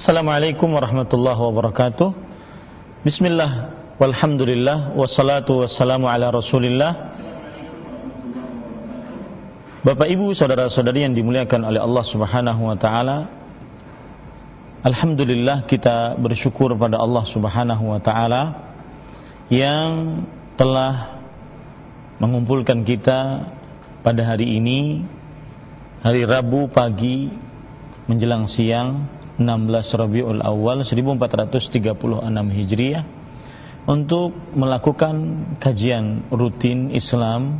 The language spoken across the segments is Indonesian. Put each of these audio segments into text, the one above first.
Assalamualaikum warahmatullahi wabarakatuh. Bismillah Walhamdulillah Wassalatu wassalamu ala rasulillah. Bapak ibu saudara-saudari yang dimuliakan oleh Allah subhanahu wa ta'ala. Alhamdulillah kita bersyukur pada Allah subhanahu wa ta'ala Yang telah mengumpulkan kita pada hari ini Hari Rabu pagi menjelang siang 16 Rabiul Awal 1436 Hijriah untuk melakukan kajian rutin Islam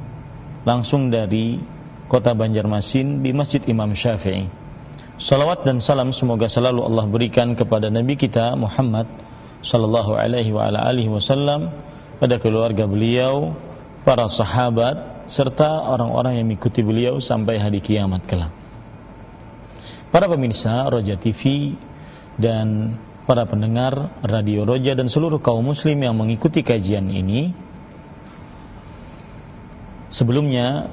langsung dari kota Banjarmasin di Masjid Imam Syafi'i. Salawat dan salam semoga selalu Allah berikan kepada Nabi kita Muhammad sallallahu alaihi wa ala alihi wasallam pada keluarga beliau, para sahabat serta orang-orang yang mengikuti beliau sampai hari kiamat kelak. Para pemirsa Roja TV dan para pendengar Radio Roja dan seluruh kaum muslim yang mengikuti kajian ini Sebelumnya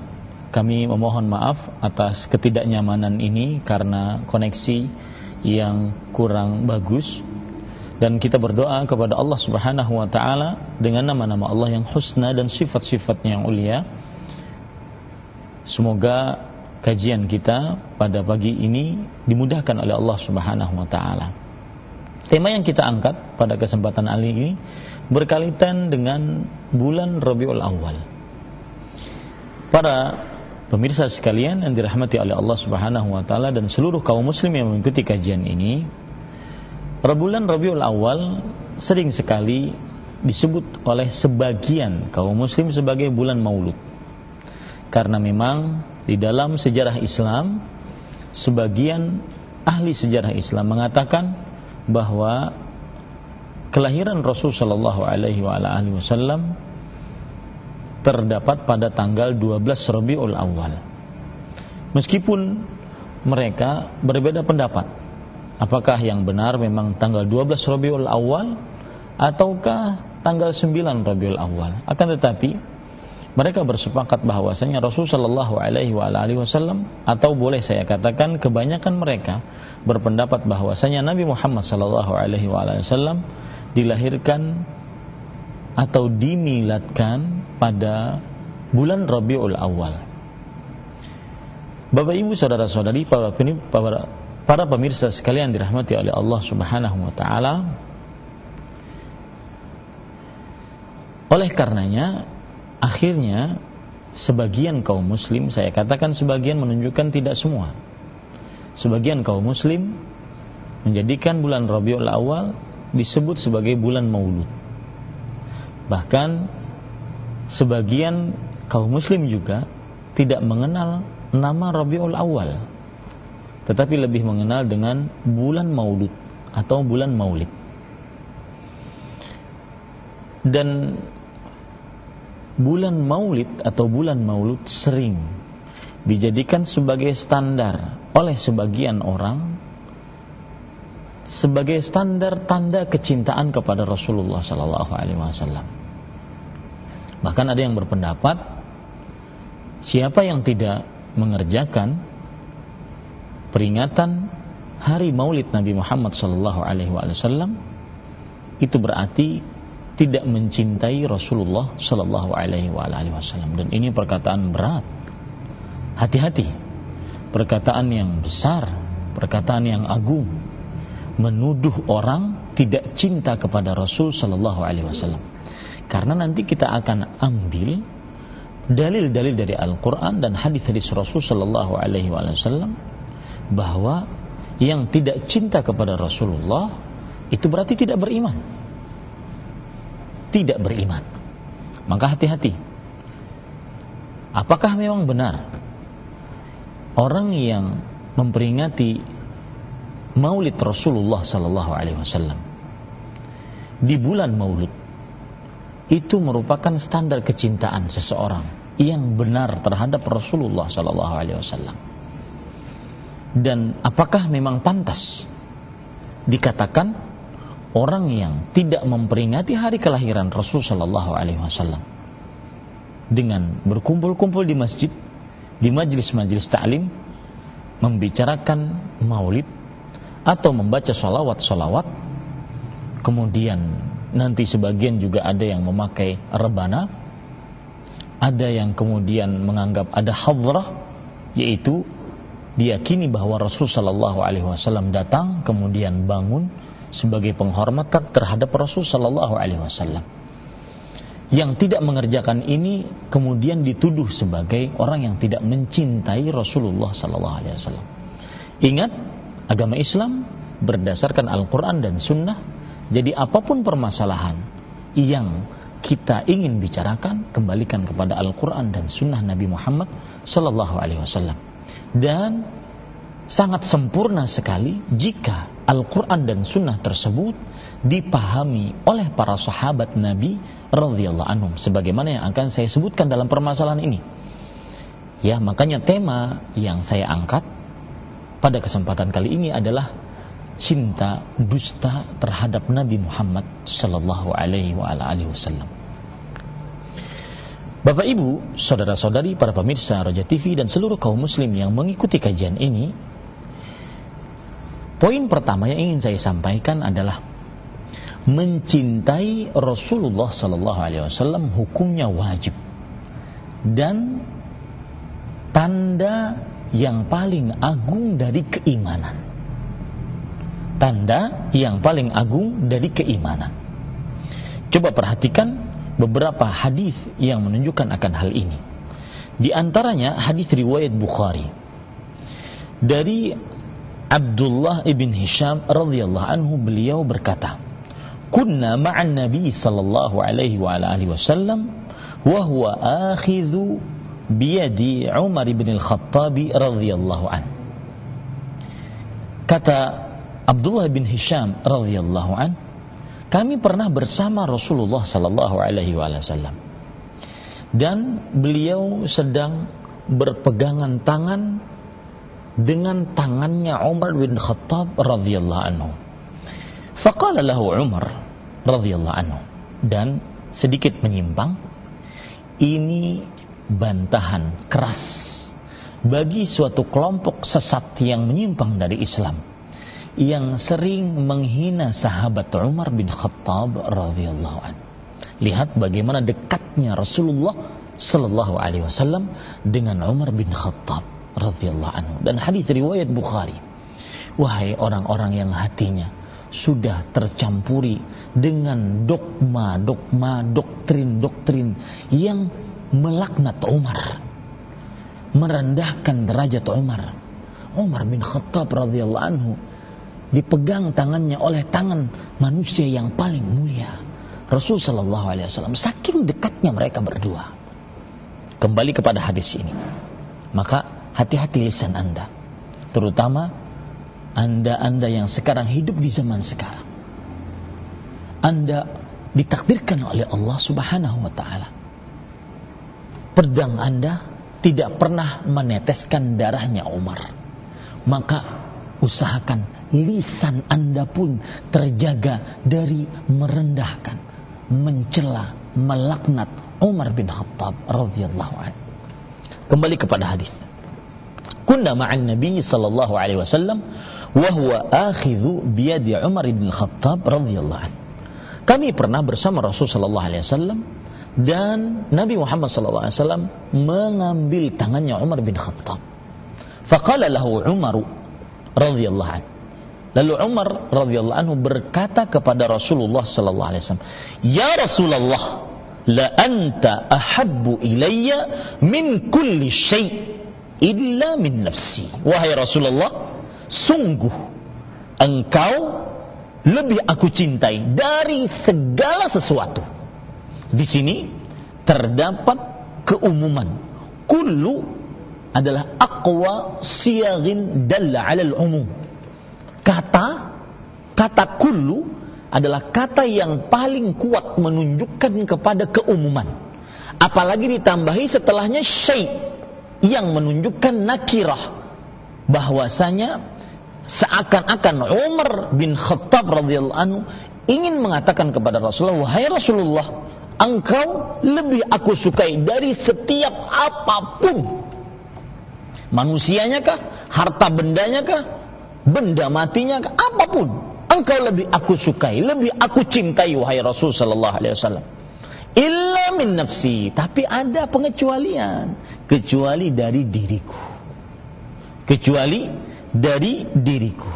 kami memohon maaf atas ketidaknyamanan ini karena koneksi yang kurang bagus. Dan kita berdoa kepada Allah Subhanahu wa taala dengan nama-nama Allah yang husna dan sifat-sifatnya yang ulia semoga kajian kita pada pagi ini dimudahkan oleh Allah Subhanahu wa taala. Tema yang kita angkat pada kesempatan kali ini berkaitan dengan bulan Rabiul Awal. Para pemirsa sekalian yang dirahmati oleh Allah Subhanahu wa taala dan seluruh kaum muslim yang mengikuti kajian ini, bulan Rabiul Awal sering sekali disebut oleh sebagian kaum muslim sebagai bulan Maulud. Karena memang di dalam sejarah Islam sebagian ahli sejarah Islam mengatakan bahwa kelahiran Rasul Shallallahu Alaihi Wasallam terdapat pada tanggal 12 Rabiul Awal. Meskipun mereka berbeda pendapat, apakah yang benar memang tanggal 12 Rabiul Awal ataukah tanggal 9 Rabiul Awal. Akan tetapi mereka bersepakat bahwasanya Rasul Shallallahu Alaihi Wasallam atau boleh saya katakan kebanyakan mereka berpendapat bahwasanya Nabi Muhammad Shallallahu Alaihi Wasallam dilahirkan atau dimiladkan pada bulan Rabiul Awal. Bapak Ibu saudara-saudari para para pemirsa sekalian dirahmati oleh Allah Subhanahu wa taala. Oleh karenanya akhirnya sebagian kaum muslim saya katakan sebagian menunjukkan tidak semua. Sebagian kaum muslim menjadikan bulan Rabiul Awal disebut sebagai bulan Maulud. Bahkan sebagian kaum muslim juga tidak mengenal nama Rabiul Awal tetapi lebih mengenal dengan bulan Maulud atau bulan Maulid. Dan bulan maulid atau bulan maulud sering dijadikan sebagai standar oleh sebagian orang sebagai standar tanda kecintaan kepada Rasulullah Sallallahu Alaihi Wasallam. Bahkan ada yang berpendapat siapa yang tidak mengerjakan peringatan hari Maulid Nabi Muhammad Sallallahu Alaihi Wasallam itu berarti tidak mencintai Rasulullah Sallallahu Alaihi Wasallam dan ini perkataan berat. Hati-hati, perkataan yang besar, perkataan yang agung, menuduh orang tidak cinta kepada Rasul Sallallahu Alaihi Wasallam. Karena nanti kita akan ambil dalil-dalil dari Al-Quran dan hadis-hadis Rasul Sallallahu Alaihi Wasallam bahwa yang tidak cinta kepada Rasulullah itu berarti tidak beriman tidak beriman. Maka hati-hati. Apakah memang benar orang yang memperingati Maulid Rasulullah sallallahu alaihi wasallam di bulan Maulid itu merupakan standar kecintaan seseorang yang benar terhadap Rasulullah sallallahu alaihi wasallam. Dan apakah memang pantas dikatakan orang yang tidak memperingati hari kelahiran Rasul Shallallahu Alaihi Wasallam dengan berkumpul-kumpul di masjid, di majelis-majelis ta'lim, membicarakan maulid, atau membaca salawat-salawat kemudian nanti sebagian juga ada yang memakai rebana ada yang kemudian menganggap ada hadrah yaitu diyakini bahwa Rasul Shallallahu Alaihi Wasallam datang kemudian bangun sebagai penghormatan terhadap Rasul Shallallahu Alaihi Wasallam. Yang tidak mengerjakan ini kemudian dituduh sebagai orang yang tidak mencintai Rasulullah Sallallahu Alaihi Wasallam. Ingat, agama Islam berdasarkan Al-Quran dan Sunnah. Jadi apa pun permasalahan yang kita ingin bicarakan, kembalikan kepada Al-Quran dan Sunnah Nabi Muhammad Sallallahu Alaihi Wasallam dan sangat sempurna sekali jika Al-Quran dan Sunnah tersebut dipahami oleh para sahabat Nabi radhiyallahu anhum sebagaimana yang akan saya sebutkan dalam permasalahan ini. Ya, makanya tema yang saya angkat pada kesempatan kali ini adalah cinta dusta terhadap Nabi Muhammad sallallahu alaihi wasallam. Bapak Ibu, saudara-saudari, para pemirsa Raja TV dan seluruh kaum muslim yang mengikuti kajian ini, poin pertama yang ingin saya sampaikan adalah mencintai Rasulullah sallallahu alaihi wasallam hukumnya wajib dan tanda yang paling agung dari keimanan. Tanda yang paling agung dari keimanan. Coba perhatikan beberapa hadis yang menunjukkan akan hal ini. Di antaranya hadis riwayat Bukhari dari Abdullah ibn Hisham radhiyallahu anhu beliau berkata, "Kunna ma'an Nabi sallallahu alaihi wa alihi wasallam wa huwa akhidhu biyadi Umar ibn al-Khattab radhiyallahu anhu." Kata Abdullah bin Hisham radhiyallahu anhu kami pernah bersama Rasulullah sallallahu alaihi wasallam. Dan beliau sedang berpegangan tangan dengan tangannya Umar bin Khattab radhiyallahu anhu. Faqala lahu Umar radhiyallahu anhu dan sedikit menyimpang ini bantahan keras bagi suatu kelompok sesat yang menyimpang dari Islam yang sering menghina sahabat Umar bin Khattab radhiyallahu an. Lihat bagaimana dekatnya Rasulullah sallallahu alaihi wasallam dengan Umar bin Khattab radhiyallahu anhu dan hadis riwayat Bukhari. Wahai orang-orang yang hatinya sudah tercampuri dengan dogma-dogma, doktrin-doktrin yang melaknat Umar, merendahkan derajat Umar. Umar bin Khattab radhiyallahu anhu dipegang tangannya oleh tangan manusia yang paling mulia Rasul Shallallahu Alaihi Wasallam saking dekatnya mereka berdua kembali kepada hadis ini maka hati-hati lisan anda terutama anda-anda yang sekarang hidup di zaman sekarang anda ditakdirkan oleh Allah Subhanahu Wa Taala pedang anda tidak pernah meneteskan darahnya Umar maka usahakan lisan Anda pun terjaga dari merendahkan, mencela, melaknat Umar bin Khattab radhiyallahu anhu. Kembali kepada hadis. Kunna ma'an Nabi sallallahu alaihi wasallam wa huwa akhidhu biyadi Umar bin Khattab radhiyallahu anhu. Kami pernah bersama Rasul sallallahu alaihi wasallam dan Nabi Muhammad sallallahu alaihi wasallam mengambil tangannya Umar bin Khattab. Faqala lahu Umar radhiyallahu anhu Lalu Umar radhiyallahu anhu berkata kepada Rasulullah sallallahu alaihi wasallam, "Ya Rasulullah, la anta ahabbu ilayya min kulli syai' illa min nafsi." Wahai Rasulullah, sungguh engkau lebih aku cintai dari segala sesuatu. Di sini terdapat keumuman. Kullu adalah aqwa siyaghin dalla 'ala al-umum kata kata kullu adalah kata yang paling kuat menunjukkan kepada keumuman. Apalagi ditambahi setelahnya syai yang menunjukkan nakirah bahwasanya seakan-akan Umar bin Khattab radhiyallahu anhu ingin mengatakan kepada Rasulullah, "Wahai Rasulullah, engkau lebih aku sukai dari setiap apa pun. Manusianya kah? Harta bendanya kah? benda matinya apa pun engkau lebih aku sukai lebih aku cintai wahai Rasul sallallahu alaihi wasallam illa min nafsi tapi ada pengecualian kecuali dari diriku. Kecuali dari diriku.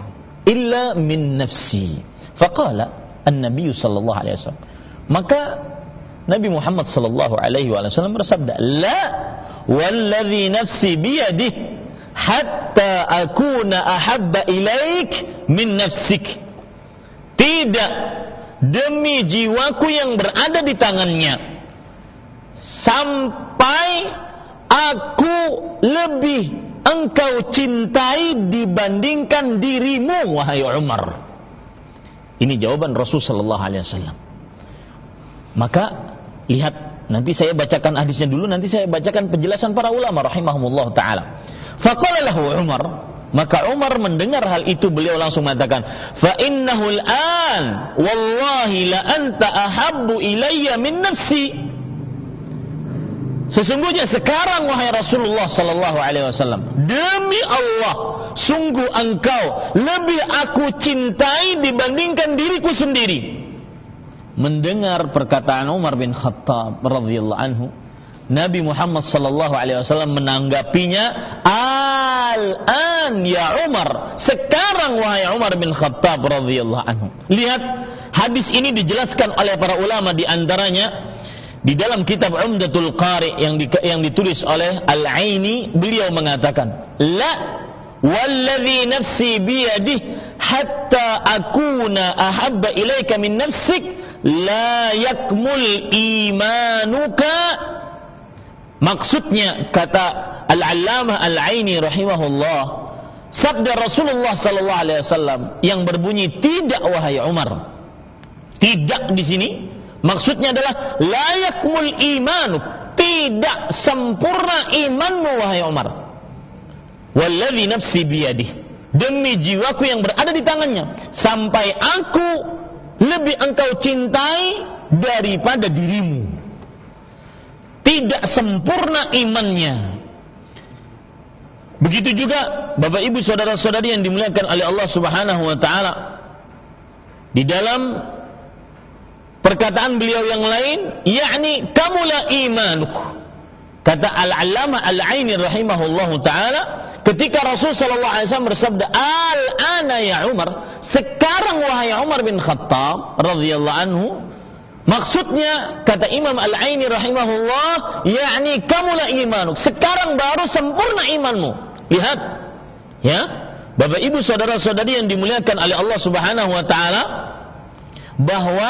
Illa min nafsi. Faqala an-nabiy sallallahu alaihi wasallam. Maka Nabi Muhammad sallallahu alaihi wasallam bersabda la wallazi nafsi biyadihi hatta akuna ahabba ilaik min nafsik. Tidak. Demi jiwaku yang berada di tangannya. Sampai aku lebih engkau cintai dibandingkan dirimu wahai Umar. Ini jawaban Rasul sallallahu alaihi wasallam. Maka lihat nanti saya bacakan hadisnya dulu nanti saya bacakan penjelasan para ulama rahimahumullah taala. Faqala Umar, maka Umar mendengar hal itu beliau langsung mengatakan, "Fa innahu al-an wallahi la anta ahabbu ilayya min nafsi." Sesungguhnya sekarang wahai Rasulullah sallallahu alaihi wasallam, demi Allah, sungguh engkau lebih aku cintai dibandingkan diriku sendiri. Mendengar perkataan Umar bin Khattab radhiyallahu anhu, Nabi Muhammad sallallahu alaihi wasallam menanggapinya al-an ya Umar sekarang wahai Umar bin Khattab radhiyallahu anhu lihat hadis ini dijelaskan oleh para ulama di antaranya di dalam kitab Umdatul Qari yang di, yang ditulis oleh Al-Aini beliau mengatakan la walladhi nafsi biyadih hatta akuna ahabba ilaika min nafsik la yakmul imanuka Maksudnya kata Al-Allamah Al-Aini rahimahullah, sabda Rasulullah sallallahu alaihi wasallam yang berbunyi tidak wahai Umar. Tidak di sini maksudnya adalah layakmul imanu, tidak sempurna imanmu wahai Umar. Walladzi nafsi biyadih. Demi jiwaku yang berada di tangannya sampai aku lebih engkau cintai daripada dirimu tidak sempurna imannya. Begitu juga Bapak Ibu saudara-saudari yang dimuliakan oleh Allah Subhanahu wa taala. Di dalam perkataan beliau yang lain, yakni kamula imanuk. Kata Al-Allamah Al-Aini rahimahullahu taala, ketika Rasul sallallahu alaihi wasallam bersabda, "Al-ana ya Umar," sekarang wahai Umar bin Khattab radhiyallahu anhu, Maksudnya kata Imam Al-Aini rahimahullah, yakni kamulah imanuk. Sekarang baru sempurna imanmu. Lihat. Ya. Bapak Ibu saudara-saudari yang dimuliakan oleh Allah Subhanahu wa taala bahwa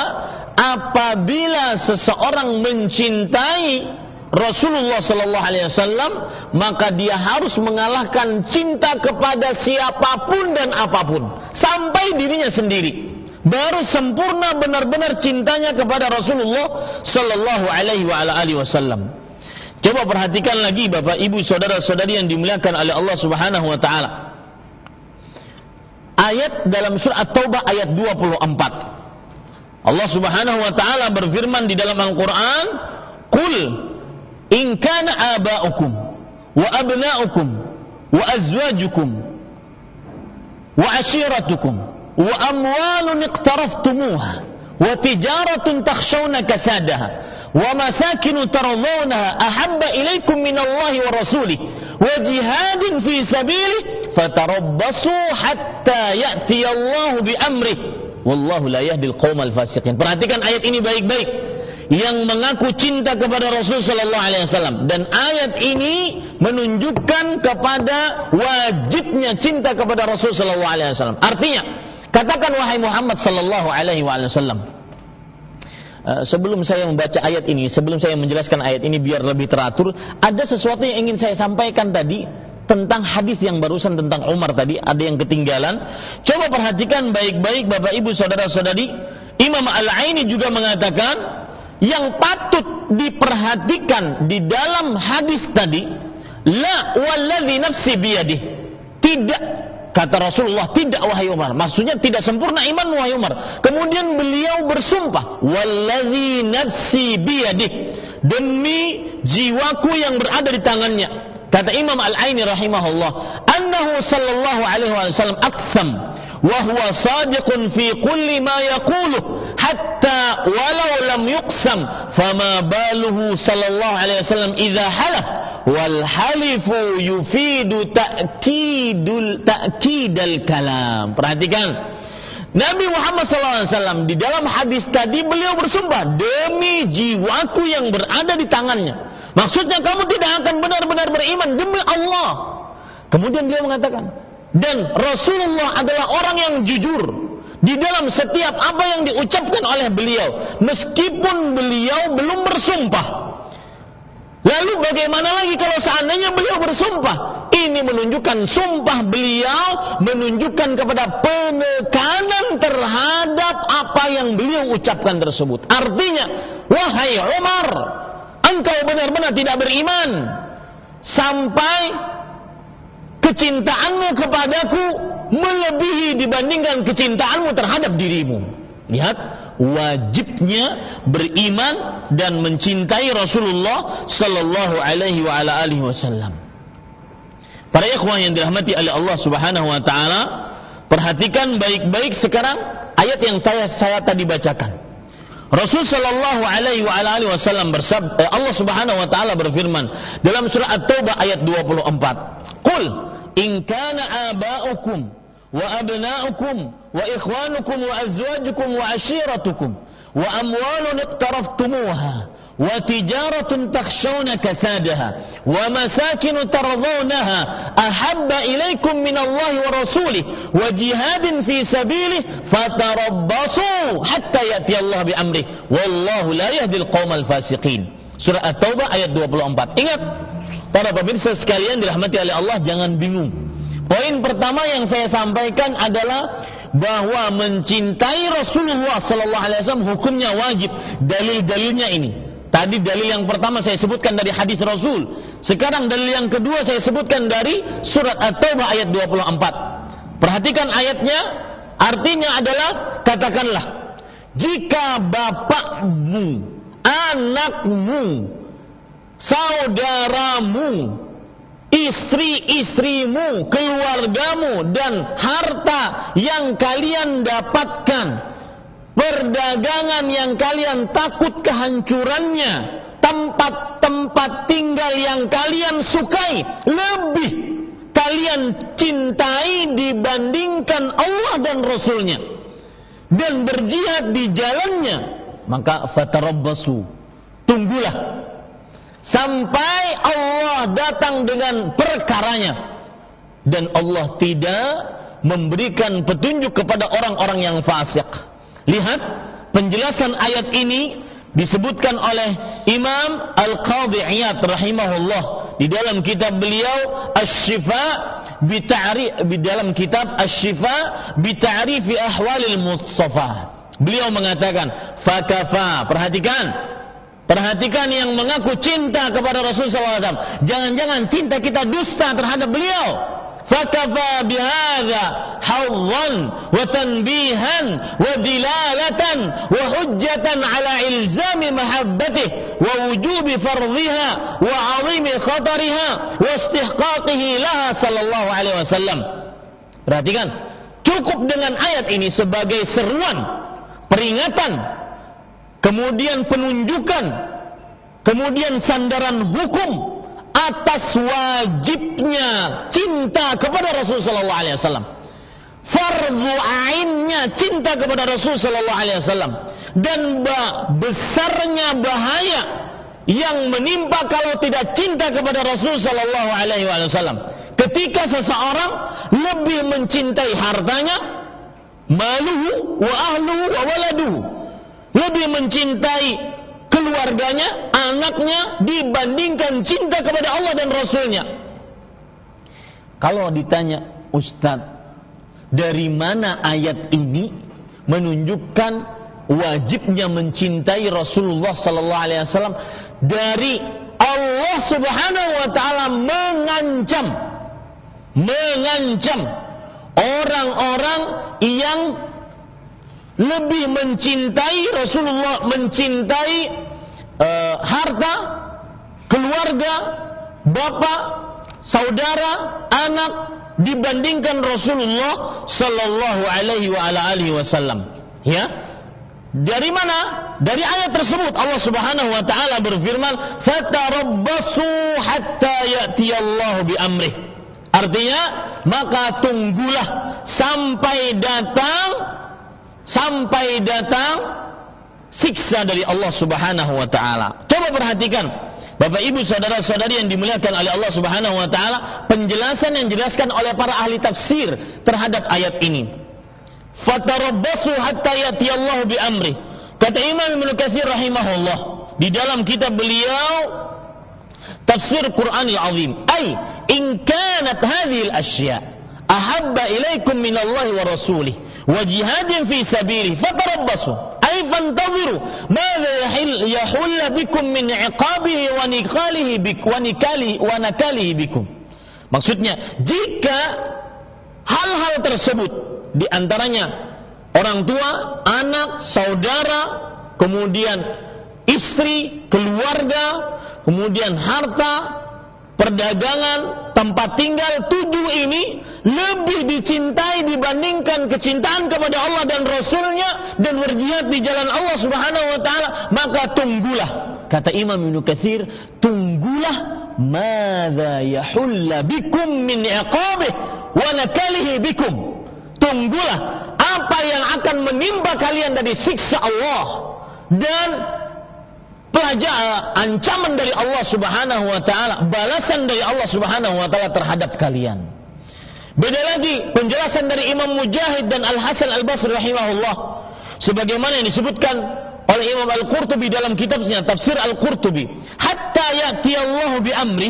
apabila seseorang mencintai Rasulullah sallallahu alaihi wasallam maka dia harus mengalahkan cinta kepada siapa pun dan apa pun sampai dirinya sendiri baru sempurna benar-benar cintanya kepada Rasulullah sallallahu alaihi wasallam. Coba perhatikan lagi Bapak Ibu saudara-saudari yang dimuliakan oleh Allah Subhanahu wa taala. Ayat dalam surah At-Taubah ayat 24. Allah Subhanahu wa taala berfirman di dalam Al-Qur'an, "Qul in kana aba'ukum wa abna'ukum wa azwajukum wa ashiratukum وأموال اقترفتموها وتجارة تخشون كسادها ومساكن ترضونها أحب إليكم من الله ورسوله وجهاد في سبيله فتربصوا حتى يأتي الله بأمره Wallahu la yahdil qawmal fasiqin. Perhatikan ayat ini baik-baik. Yang mengaku cinta kepada Rasul sallallahu alaihi wasallam dan ayat ini menunjukkan kepada wajibnya cinta kepada Rasul sallallahu alaihi wasallam. Artinya, katakan wahai Muhammad sallallahu alaihi wasallam. Eh, sebelum saya membaca ayat ini, sebelum saya menjelaskan ayat ini biar lebih teratur, ada sesuatu yang ingin saya sampaikan tadi tentang hadis yang barusan tentang Umar tadi, ada yang ketinggalan. Coba perhatikan baik-baik Bapak Ibu saudara-saudari. Imam Al-Aini juga mengatakan yang patut diperhatikan di dalam hadis tadi, la walladzi nafsi biyadih. Tidak Kata Rasulullah, tidak wahai Umar. Maksudnya tidak sempurna iman wahai Umar. Kemudian beliau bersumpah, "Wallazi nafsi biyadih." Demi jiwaku yang berada di tangannya. Kata Imam Al-Aini rahimahullah, annahu sallallahu alaihi wasallam aqsam wa huwa sadiqun fi kulli ma yaqulu hatta walau lam yuqsam fama baluhu sallallahu alaihi wasallam idza halaf wal halifu yufidu ta'kidul ta'kidal kalam perhatikan Nabi Muhammad SAW di dalam hadis tadi beliau bersumpah demi jiwaku yang berada di tangannya. Maksudnya kamu tidak akan benar-benar beriman demi Allah. Kemudian beliau mengatakan, dan Rasulullah adalah orang yang jujur di dalam setiap apa yang diucapkan oleh beliau, meskipun beliau belum bersumpah. Lalu bagaimana lagi kalau seandainya beliau bersumpah? Ini menunjukkan sumpah beliau menunjukkan kepada penekanan terhadap apa yang beliau ucapkan tersebut. Artinya, wahai Umar, engkau benar-benar tidak beriman sampai kecintaanmu kepadaku melebihi dibandingkan kecintaanmu terhadap dirimu. Lihat, wajibnya beriman dan mencintai Rasulullah sallallahu alaihi wa ala alihi wasallam. Para ikhwan yang dirahmati oleh Allah Subhanahu wa taala, perhatikan baik-baik sekarang ayat yang saya saya tadi bacakan. Rasul Shallallahu Alaihi wa alihi Wasallam bersabda, eh, Allah Subhanahu Wa Taala berfirman dalam surah At-Taubah ayat 24, "Qul in kana aba'ukum wa abna'ukum wa ikhwanukum wa azwajukum wa ashiratukum wa amwalun iqtaraftumuha وتجارة تخشون كسادها ومساكن ترضونها أحب إليكم من الله ورسوله وجهاد في سبيله فتربصوا حتى يأتي الله بأمره والله لا يهدي القوم الفاسقين سورة التوبة آية 24 ingat para pemirsa sekalian dirahmati oleh Allah jangan bingung. Poin pertama yang saya sampaikan adalah bahwa mencintai Rasulullah Sallallahu Alaihi Wasallam hukumnya wajib. Dalil-dalilnya ini. Tadi dalil yang pertama saya sebutkan dari hadis Rasul. Sekarang dalil yang kedua saya sebutkan dari surat At-Taubah ayat 24. Perhatikan ayatnya, artinya adalah katakanlah jika bapakmu, anakmu, saudaramu, istri-istrimu, keluargamu dan harta yang kalian dapatkan, perdagangan yang kalian takut kehancurannya, tempat-tempat tinggal yang kalian sukai, lebih kalian cintai dibandingkan Allah dan Rasulnya. Dan berjihad di jalannya maka fatarabbasu tunggulah. Sampai Allah datang dengan perkaranya. Dan Allah tidak memberikan petunjuk kepada orang-orang yang fasik. Lihat penjelasan ayat ini disebutkan oleh Imam Al-Qadhi Iyad rahimahullah di dalam kitab beliau Asy-Syifa di dalam kitab Asy-Syifa bi ta'rifi ahwalil Mustafa. Beliau mengatakan, "Fakafa." Perhatikan, Perhatikan yang mengaku cinta kepada Rasul SAW. Jangan-jangan cinta kita dusta terhadap beliau. Wa dilalatan wa hujjatan ala ilzami mahabbatih wa wujubi fardhiha wa azimi khatariha wa istihqaqihi laha sallallahu alaihi wasallam. Perhatikan, cukup dengan ayat ini sebagai seruan, peringatan kemudian penunjukan, kemudian sandaran hukum atas wajibnya cinta kepada Rasul sallallahu alaihi wasallam. Fardu ainnya cinta kepada Rasul sallallahu alaihi wasallam dan besarnya bahaya yang menimpa kalau tidak cinta kepada Rasul sallallahu alaihi wasallam. Ketika seseorang lebih mencintai hartanya, maluhu wa ahluhu wa waladuhu lebih mencintai keluarganya, anaknya dibandingkan cinta kepada Allah dan Rasulnya. Kalau ditanya Ustadz, dari mana ayat ini menunjukkan wajibnya mencintai Rasulullah Sallallahu Alaihi Wasallam dari Allah Subhanahu Wa Taala mengancam, mengancam orang-orang yang lebih mencintai Rasulullah mencintai uh, harta keluarga bapak saudara anak dibandingkan Rasulullah sallallahu alaihi wa ala alihi wasallam. Ya. Dari mana? Dari ayat tersebut Allah Subhanahu wa taala berfirman, "Fatarabbasu hatta ya'tiyallahu bi amrih." Artinya, maka tunggulah sampai datang sampai datang siksa dari Allah Subhanahu wa taala. Coba perhatikan Bapak Ibu saudara-saudari yang dimuliakan oleh Allah Subhanahu wa taala, penjelasan yang dijelaskan oleh para ahli tafsir terhadap ayat ini. Fatarabbasu hatta yati Allah bi amri. Kata Imam Ibnu Katsir rahimahullah di dalam kitab beliau Tafsir Quranil Azim, "Ai in kanat hadhihi al-asya' ahabba ilaikum min Allah wa rasulih wa jihadin fi sabilihi fatarabbasu." Ay fantaziru madza yahil yahulla bikum min iqabihi wa nikalihi bik wa nikali wa nakalihi bikum. Maksudnya, jika hal-hal tersebut di antaranya orang tua, anak, saudara, kemudian istri, keluarga, kemudian harta, perdagangan, tempat tinggal tujuh ini lebih dicintai dibandingkan kecintaan kepada Allah dan Rasulnya dan berjihad di jalan Allah Subhanahu Wa Taala maka tunggulah kata Imam Ibnu Katsir tunggulah mada yahulla bikum min iqabih wa nakalihi bikum. Tunggulah apa yang akan menimpa kalian dari siksa Allah dan pelajaran ancaman dari Allah Subhanahu wa taala, balasan dari Allah Subhanahu wa taala terhadap kalian. Beda lagi penjelasan dari Imam Mujahid dan Al Hasan Al Basri rahimahullah sebagaimana yang disebutkan oleh Imam Al Qurtubi dalam kitabnya Tafsir Al Qurtubi, hatta ya'ti Allah bi amri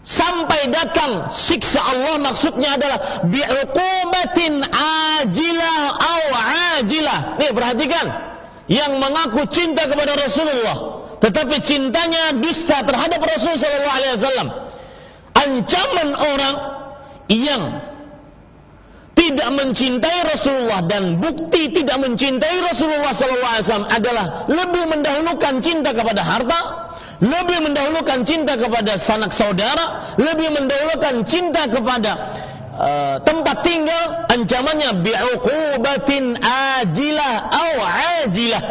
sampai datang siksa Allah maksudnya adalah bi'uqubatin ajilah au ajilah. Nih perhatikan yang mengaku cinta kepada Rasulullah tetapi cintanya dusta terhadap Rasul sallallahu alaihi wasallam. Ancaman orang yang tidak mencintai Rasulullah dan bukti tidak mencintai Rasulullah wasallam adalah lebih mendahulukan cinta kepada harta lebih mendahulukan cinta kepada sanak saudara lebih mendahulukan cinta kepada uh, tempat tinggal ancamannya bi'uqubatin ajilah au ajilah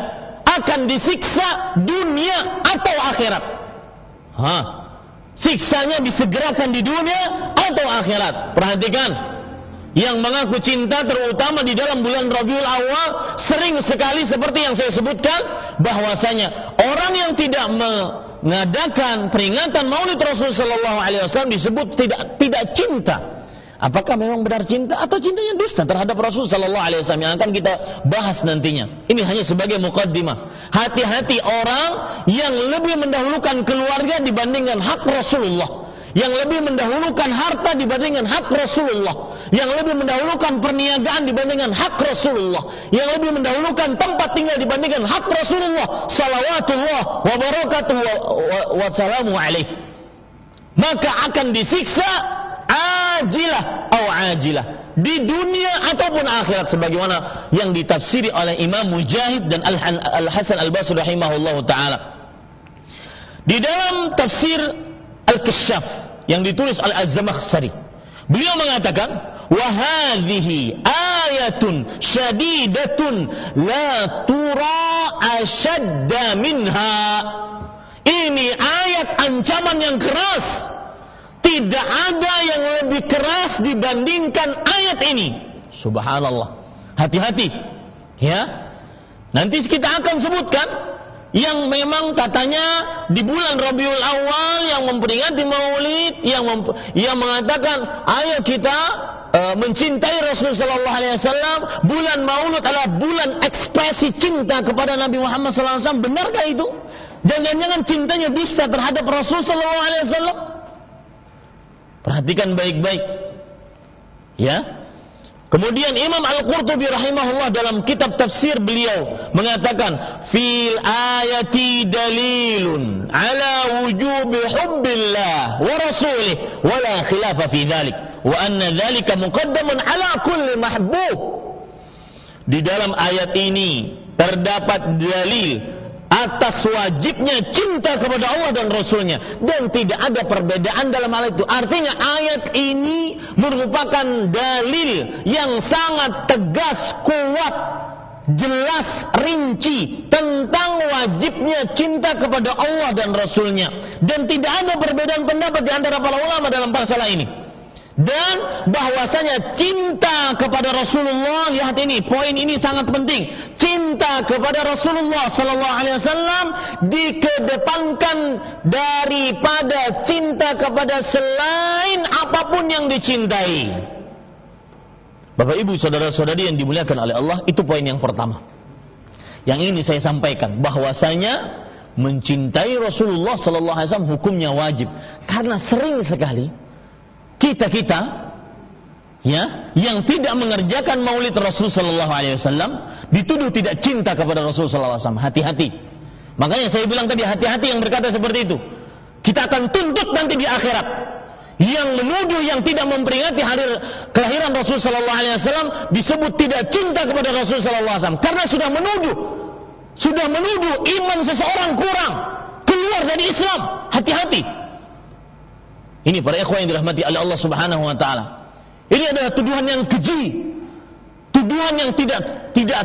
akan disiksa dunia atau akhirat. Ha. Siksanya disegerakan di dunia atau akhirat. Perhatikan. Yang mengaku cinta terutama di dalam bulan Rabiul Awal sering sekali seperti yang saya sebutkan bahwasanya orang yang tidak mengadakan peringatan Maulid Rasul sallallahu alaihi disebut tidak tidak cinta Apakah memang benar cinta atau cintanya dusta terhadap Rasul sallallahu alaihi wasallam yang akan kita bahas nantinya. Ini hanya sebagai mukaddimah. Hati-hati orang yang lebih mendahulukan keluarga dibandingkan hak Rasulullah. Yang lebih mendahulukan harta dibandingkan hak Rasulullah. Yang lebih mendahulukan perniagaan dibandingkan hak Rasulullah. Yang lebih mendahulukan tempat tinggal dibandingkan hak Rasulullah. Salawatullah wa barakatuhu wa, salamu alaih. Maka akan disiksa ajilah atau ajilah di dunia ataupun akhirat sebagaimana yang ditafsiri oleh Imam Mujahid dan Al Hasan Al Basri taala. Di dalam tafsir Al Kashaf yang ditulis oleh Az-Zamakhsyari, beliau mengatakan, "Wa hadhihi ayatun syadidatun la tura ashadda minha." Ini ayat ancaman yang keras tidak ada yang lebih keras dibandingkan ayat ini. Subhanallah. Hati-hati. Ya. Nanti kita akan sebutkan yang memang katanya di bulan Rabiul Awal yang memperingati Maulid yang mem yang mengatakan ayo kita uh, mencintai Rasul sallallahu alaihi wasallam bulan Maulid adalah bulan ekspresi cinta kepada Nabi Muhammad sallallahu alaihi wasallam benarkah itu jangan-jangan cintanya dusta terhadap Rasul sallallahu alaihi wasallam Perhatikan baik-baik. Ya. Kemudian Imam Al-Qurtubi rahimahullah dalam kitab tafsir beliau mengatakan fil ayati dalilun ala wujubi hubbillah wa rasulih wa la khilafa fi dhalik wa anna dhalika muqaddamun ala kulli mahbub. Di dalam ayat ini terdapat dalil atas wajibnya cinta kepada Allah dan Rasulnya. Dan tidak ada perbedaan dalam hal itu. Artinya ayat ini merupakan dalil yang sangat tegas kuat jelas rinci tentang wajibnya cinta kepada Allah dan Rasulnya. Dan tidak ada perbedaan pendapat di antara para ulama dalam masalah ini dan bahwasanya cinta kepada Rasulullah lihat ini poin ini sangat penting cinta kepada Rasulullah sallallahu alaihi wasallam dikedepankan daripada cinta kepada selain apa pun yang dicintai Bapak Ibu saudara-saudari yang dimuliakan oleh Allah, itu poin yang pertama. Yang ini saya sampaikan bahwasanya mencintai Rasulullah sallallahu alaihi wasallam hukumnya wajib. Karena sering sekali kita-kita ya yang tidak mengerjakan maulid Rasul sallallahu alaihi wasallam dituduh tidak cinta kepada Rasul sallallahu alaihi wasallam. Hati-hati. Makanya saya bilang tadi hati-hati yang berkata seperti itu. Kita akan tuntut nanti di akhirat yang menuduh yang tidak memperingati hari kelahiran Rasul sallallahu alaihi wasallam disebut tidak cinta kepada Rasul sallallahu alaihi wasallam karena sudah menuduh sudah menuduh iman seseorang kurang keluar dari Islam hati-hati ini para ikhwan yang dirahmati oleh Allah Subhanahu wa taala. Ini adalah tuduhan yang keji. Tuduhan yang tidak tidak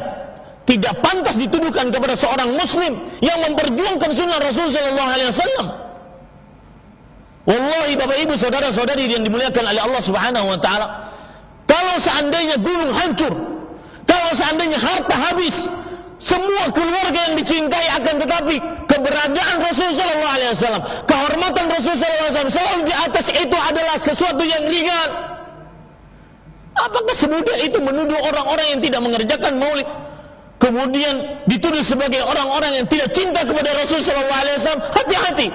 tidak pantas dituduhkan kepada seorang muslim yang memperjuangkan sunnah Rasul sallallahu alaihi wasallam. Wallahi Bapak Ibu saudara-saudari yang dimuliakan oleh Allah Subhanahu wa taala, kalau seandainya gunung hancur, kalau seandainya harta habis, semua keluarga yang dicintai akan tetapi keberadaan Rasul sallallahu alaihi wasallam, kehormatan Rasul sallallahu alaihi wasallam selalu di atas itu adalah sesuatu yang ringan. Apakah semudah itu menuduh orang-orang yang tidak mengerjakan maulid? Kemudian dituduh sebagai orang-orang yang tidak cinta kepada Rasul sallallahu alaihi wasallam. Hati-hati.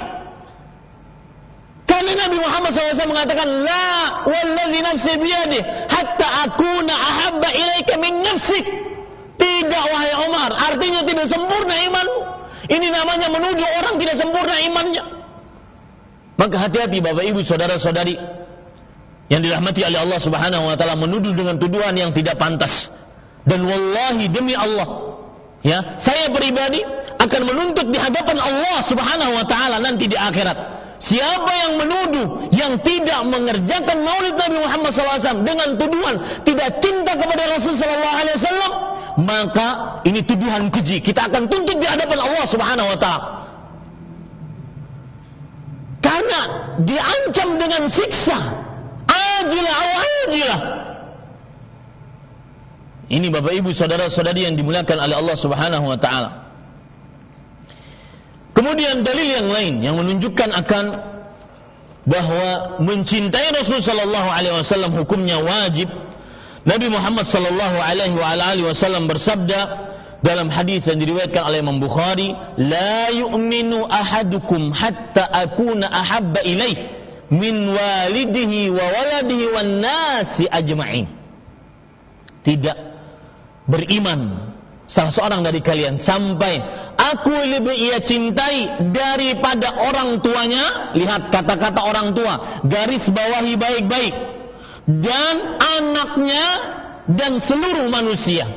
Karena Nabi Muhammad SAW mengatakan, La walladhi nafsi biyadih, hatta akuna ahabba ilaika min nafsik. Tidak wahai Umar, artinya tidak sempurna imanmu. Ini namanya menuduh orang tidak sempurna imannya. Maka hati-hati Bapak Ibu saudara-saudari yang dirahmati oleh Allah Subhanahu wa taala menuduh dengan tuduhan yang tidak pantas. Dan wallahi demi Allah, ya, saya pribadi akan menuntut di hadapan Allah Subhanahu wa taala nanti di akhirat Siapa yang menuduh yang tidak mengerjakan maulid Nabi Muhammad SAW dengan tuduhan tidak cinta kepada Rasul SAW, maka ini tuduhan keji. Kita akan tuntut di hadapan Allah Subhanahu Wa Taala. Karena diancam dengan siksa, ajilah ajilah. Ini Bapak Ibu saudara-saudari yang dimuliakan oleh Allah Subhanahu wa taala. Kemudian dalil yang lain yang menunjukkan akan bahwa mencintai Rasul sallallahu alaihi wasallam hukumnya wajib. Nabi Muhammad sallallahu alaihi wasallam bersabda dalam hadis yang diriwayatkan oleh Imam Bukhari, "La yu'minu ahadukum hatta akuna ahabba ilaih min walidihi wa waladihi wan nasi ajma'in." Tidak beriman salah seorang dari kalian sampai aku lebih ia cintai daripada orang tuanya lihat kata-kata orang tua garis bawahi baik-baik dan anaknya dan seluruh manusia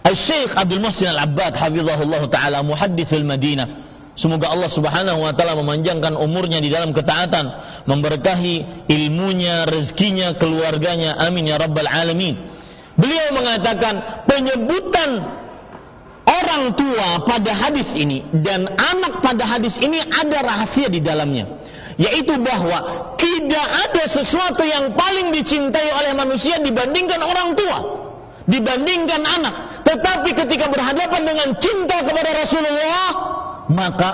Al-Syekh Abdul Muhsin Al-Abbad hafizahullah taala muhaddithul Madinah Semoga Allah Subhanahu wa taala memanjangkan umurnya di dalam ketaatan, memberkahi ilmunya, rezekinya, keluarganya. Amin ya rabbal alamin. Beliau mengatakan penyebutan orang tua pada hadis ini dan anak pada hadis ini ada rahasia di dalamnya yaitu bahwa tidak ada sesuatu yang paling dicintai oleh manusia dibandingkan orang tua dibandingkan anak tetapi ketika berhadapan dengan cinta kepada Rasulullah maka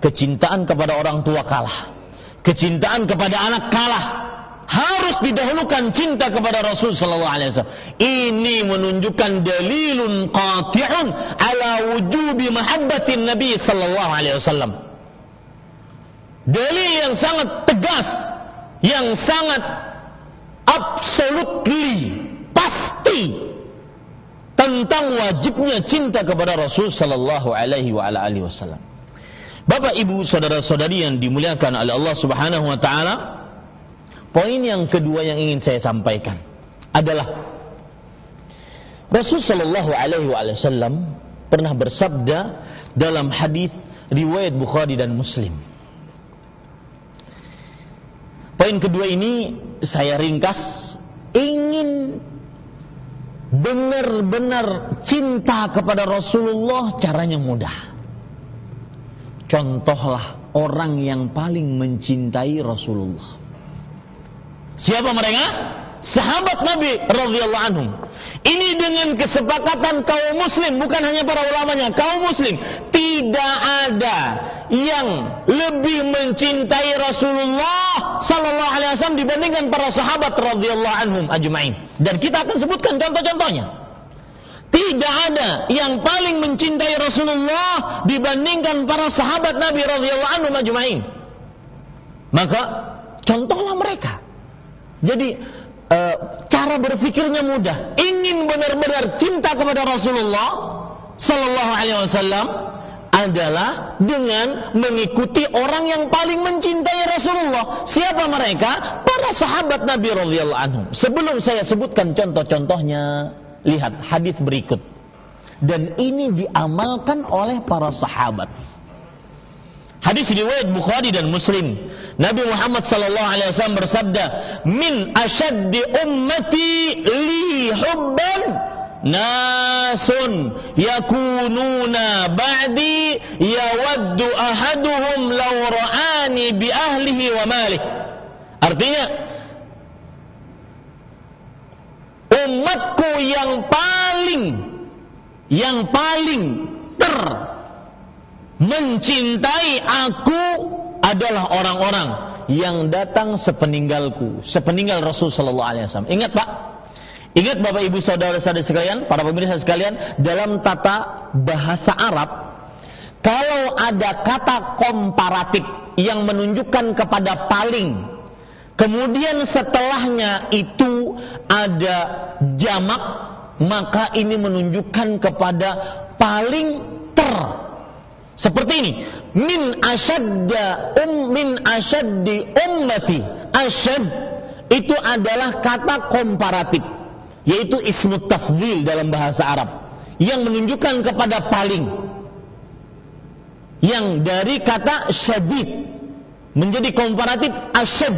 kecintaan kepada orang tua kalah kecintaan kepada anak kalah harus didahulukan cinta kepada Rasul sallallahu alaihi wasallam. Ini menunjukkan dalilun qati'un ala wujubi mahabbatin Nabi sallallahu alaihi wasallam. Dalil yang sangat tegas, yang sangat absolutely pasti tentang wajibnya cinta kepada Rasul sallallahu alaihi wa wasallam. Bapak Ibu saudara-saudari yang dimuliakan oleh Allah Subhanahu wa taala, Poin yang kedua yang ingin saya sampaikan adalah Rasul Shallallahu Alaihi Wasallam pernah bersabda dalam hadis riwayat Bukhari dan Muslim. Poin kedua ini saya ringkas ingin benar-benar cinta kepada Rasulullah caranya mudah. Contohlah orang yang paling mencintai Rasulullah. Siapa mereka? Sahabat Nabi radhiyallahu anhum. Ini dengan kesepakatan kaum muslim, bukan hanya para ulamanya, kaum muslim. Tidak ada yang lebih mencintai Rasulullah sallallahu alaihi wasallam dibandingkan para sahabat radhiyallahu anhum ajmain. Dan kita akan sebutkan contoh-contohnya. Tidak ada yang paling mencintai Rasulullah dibandingkan para sahabat Nabi radhiyallahu anhum ajmain. Maka contohlah mereka. Jadi e, cara berpikirnya mudah. Ingin benar-benar cinta kepada Rasulullah Sallallahu Alaihi Wasallam adalah dengan mengikuti orang yang paling mencintai Rasulullah. Siapa mereka? Para sahabat Nabi radhiyallahu anhum. Sebelum saya sebutkan contoh-contohnya, lihat hadis berikut. Dan ini diamalkan oleh para sahabat. Hadis riwayat Bukhari dan Muslim. Nabi Muhammad sallallahu alaihi wasallam bersabda, "Min ashaddi ummati li hubban nasun yakununa ba'di yawaddu ahaduhum law ra'ani bi ahlihi wa malih." Artinya umatku yang paling yang paling ter mencintai aku adalah orang-orang yang datang sepeninggalku, sepeninggal Rasul sallallahu alaihi wasallam. Ingat Pak, ingat Bapak Ibu saudara-saudari sekalian, para pemirsa sekalian, dalam tata bahasa Arab, kalau ada kata komparatif yang menunjukkan kepada paling, kemudian setelahnya itu ada jamak, maka ini menunjukkan kepada paling ter seperti ini, min asyadda um min asyaddi ummati. Asyad itu adalah kata komparatif, yaitu ismu tafdil dalam bahasa Arab yang menunjukkan kepada paling. Yang dari kata syadid menjadi komparatif asyad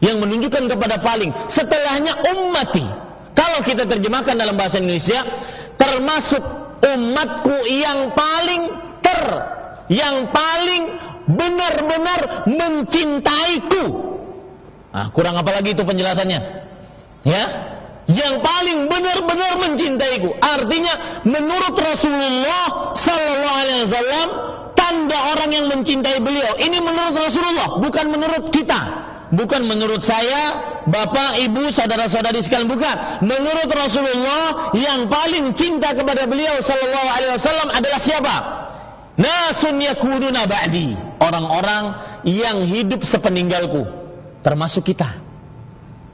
yang menunjukkan kepada paling. Setelahnya ummati. Kalau kita terjemahkan dalam bahasa Indonesia, termasuk umatku yang paling ter, yang paling benar-benar mencintaiku. Ah, kurang apa lagi itu penjelasannya? Ya, yang paling benar-benar mencintaiku. Artinya menurut Rasulullah sallallahu alaihi wasallam tanda orang yang mencintai beliau. Ini menurut Rasulullah, bukan menurut kita bukan menurut saya, bapak, ibu, saudara-saudari sekalian bukan. Menurut Rasulullah yang paling cinta kepada beliau sallallahu alaihi wasallam adalah siapa? Nasun yakununa ba'di. Orang-orang yang hidup sepeninggalku, termasuk kita.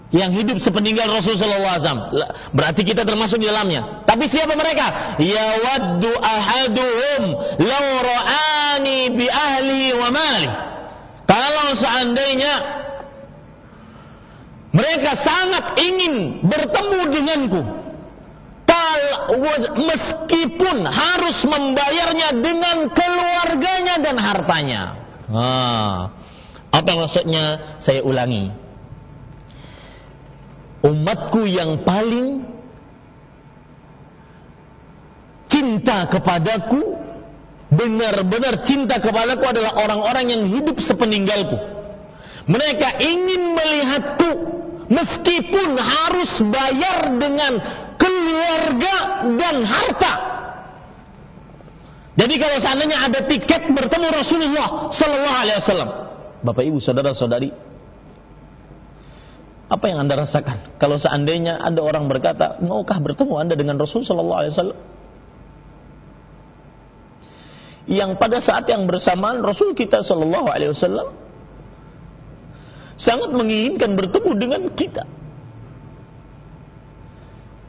Yang hidup sepeninggal Rasulullah SAW. Berarti kita termasuk di dalamnya. Tapi siapa mereka? Ya waddu ahaduhum law ra'ani bi ahli wa mali. Kalau seandainya mereka sangat ingin bertemu denganku. Meskipun harus membayarnya dengan keluarganya dan hartanya. Ah, apa maksudnya? Saya ulangi. Umatku yang paling cinta kepadaku, benar-benar cinta kepadaku adalah orang-orang yang hidup sepeninggalku. Mereka ingin melihatku meskipun harus bayar dengan keluarga dan harta. Jadi kalau seandainya ada tiket bertemu Rasulullah Sallallahu Alaihi Wasallam, Bapak Ibu saudara-saudari, apa yang anda rasakan? Kalau seandainya ada orang berkata, maukah bertemu anda dengan Rasul Sallallahu Alaihi Wasallam? Yang pada saat yang bersamaan Rasul kita Sallallahu Alaihi Wasallam sangat menginginkan bertemu dengan kita.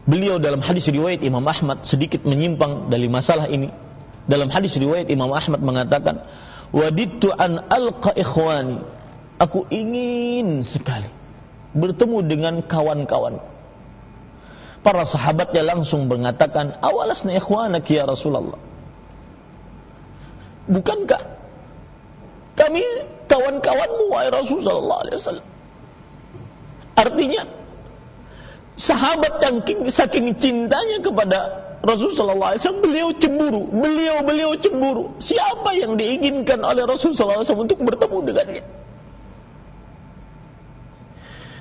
Beliau dalam hadis riwayat Imam Ahmad sedikit menyimpang dari masalah ini. Dalam hadis riwayat Imam Ahmad mengatakan, "Wadittu an alqa ikhwani." Aku ingin sekali bertemu dengan kawan-kawan. Para sahabatnya langsung mengatakan, awalasna ikhwanak ya Rasulullah. Bukankah kami kawan-kawanmu wahai Rasulullah SAW? Artinya, sahabat yang saking cintanya kepada Rasulullah SAW, beliau cemburu, beliau beliau cemburu. Siapa yang diinginkan oleh Rasulullah SAW untuk bertemu dengannya?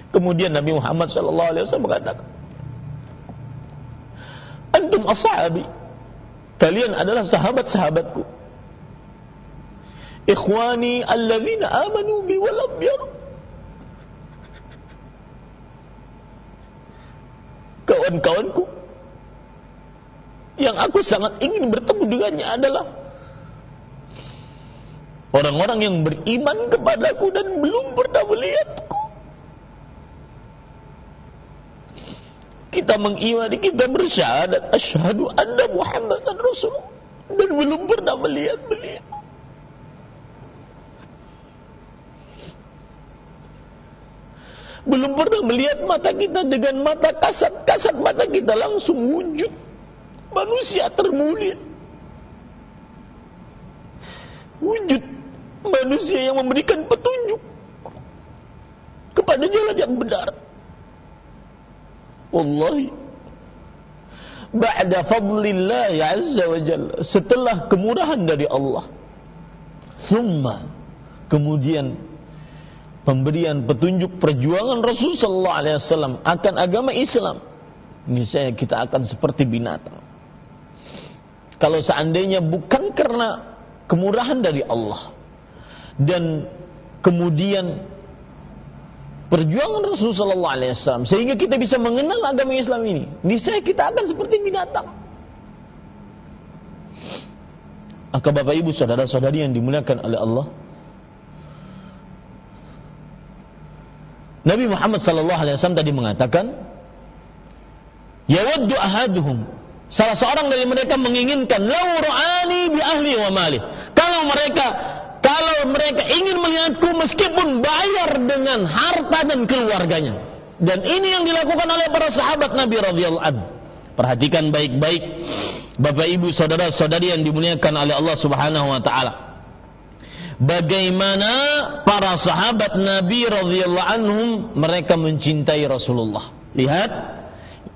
Kemudian Nabi Muhammad SAW mengatakan, Antum ashabi. Kalian adalah sahabat-sahabatku. Ikhwani alladzina amanu bi walam Kawan-kawanku yang aku sangat ingin bertemu dengannya adalah orang-orang yang beriman kepadaku dan belum pernah melihatku. kita mengimani, kita bersyahadat asyhadu anna Muhammadan Rasulullah dan belum pernah melihat beliau. Belum pernah melihat mata kita dengan mata kasat, kasat mata kita langsung wujud. Manusia termulia. Wujud manusia yang memberikan petunjuk kepada jalan yang benar. Wallahi. Ba'da fadlillah azza wa jalla Setelah kemurahan dari Allah. Summa Kemudian Pemberian petunjuk perjuangan Rasul Sallallahu Alaihi Wasallam Akan agama Islam Misalnya kita akan seperti binatang Kalau seandainya bukan karena Kemurahan dari Allah Dan Kemudian perjuangan Rasulullah SAW sehingga kita bisa mengenal agama Islam ini. Niscaya kita akan seperti binatang. Maka Bapak Ibu saudara-saudari yang dimuliakan oleh Allah, Nabi Muhammad sallallahu alaihi wasallam tadi mengatakan, "Yawaddu ahaduhum" Salah seorang dari mereka menginginkan lau ra'ani bi ahli wa mali. Kalau mereka kalau mereka ingin melihatku meskipun bayar dengan harta dan keluarganya. Dan ini yang dilakukan oleh para sahabat Nabi radhiyallahu anhu. Perhatikan baik-baik Bapak Ibu saudara-saudari yang dimuliakan oleh Allah Subhanahu wa taala. Bagaimana para sahabat Nabi radhiyallahu anhum mereka mencintai Rasulullah. Lihat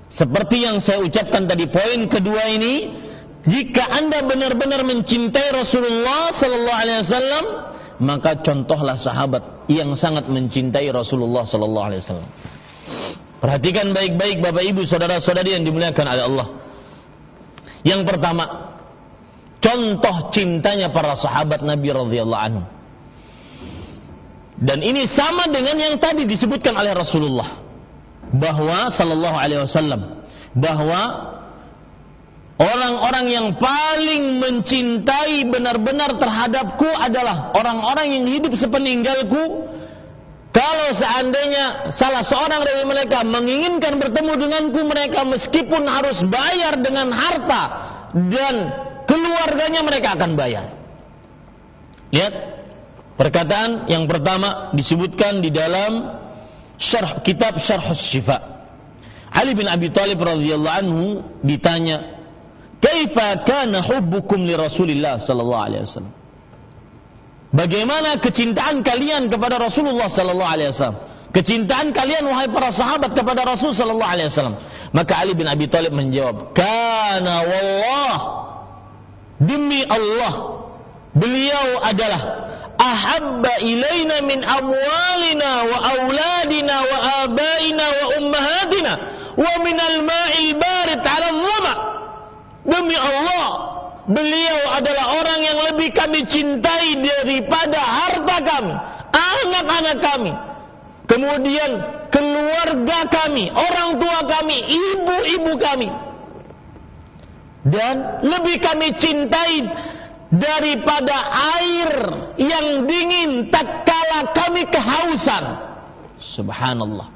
seperti yang saya ucapkan tadi poin kedua ini jika Anda benar-benar mencintai Rasulullah sallallahu alaihi wasallam, maka contohlah sahabat yang sangat mencintai Rasulullah sallallahu alaihi wasallam. Perhatikan baik-baik Bapak Ibu saudara-saudari yang dimuliakan oleh Allah. Yang pertama, contoh cintanya para sahabat Nabi radhiyallahu anhu. Dan ini sama dengan yang tadi disebutkan oleh Rasulullah bahwa sallallahu alaihi wasallam bahwa Orang-orang yang paling mencintai benar-benar terhadapku adalah orang-orang yang hidup sepeninggalku. Kalau seandainya salah seorang dari mereka menginginkan bertemu denganku, mereka meskipun harus bayar dengan harta dan keluarganya mereka akan bayar. Lihat perkataan yang pertama disebutkan di dalam syarh kitab Syarh Syifa. Ali bin Abi Thalib radhiyallahu anhu ditanya Kaifa kana hubbukum li Rasulillah sallallahu alaihi wasallam? Bagaimana kecintaan kalian kepada Rasulullah sallallahu alaihi wasallam? Kecintaan kalian wahai para sahabat kepada Rasul sallallahu alaihi wasallam. Maka Ali bin Abi Thalib menjawab, "Kana wallah demi Allah beliau adalah ahabba ilaina min amwalina wa auladina wa abaina wa ummahatina wa min al-ma'il barid 'ala dhama." Demi Allah, beliau adalah orang yang lebih kami cintai daripada harta kami, anak-anak kami, kemudian keluarga kami, orang tua kami, ibu-ibu kami. Dan lebih kami cintai daripada air yang dingin tatkala kami kehausan. Subhanallah.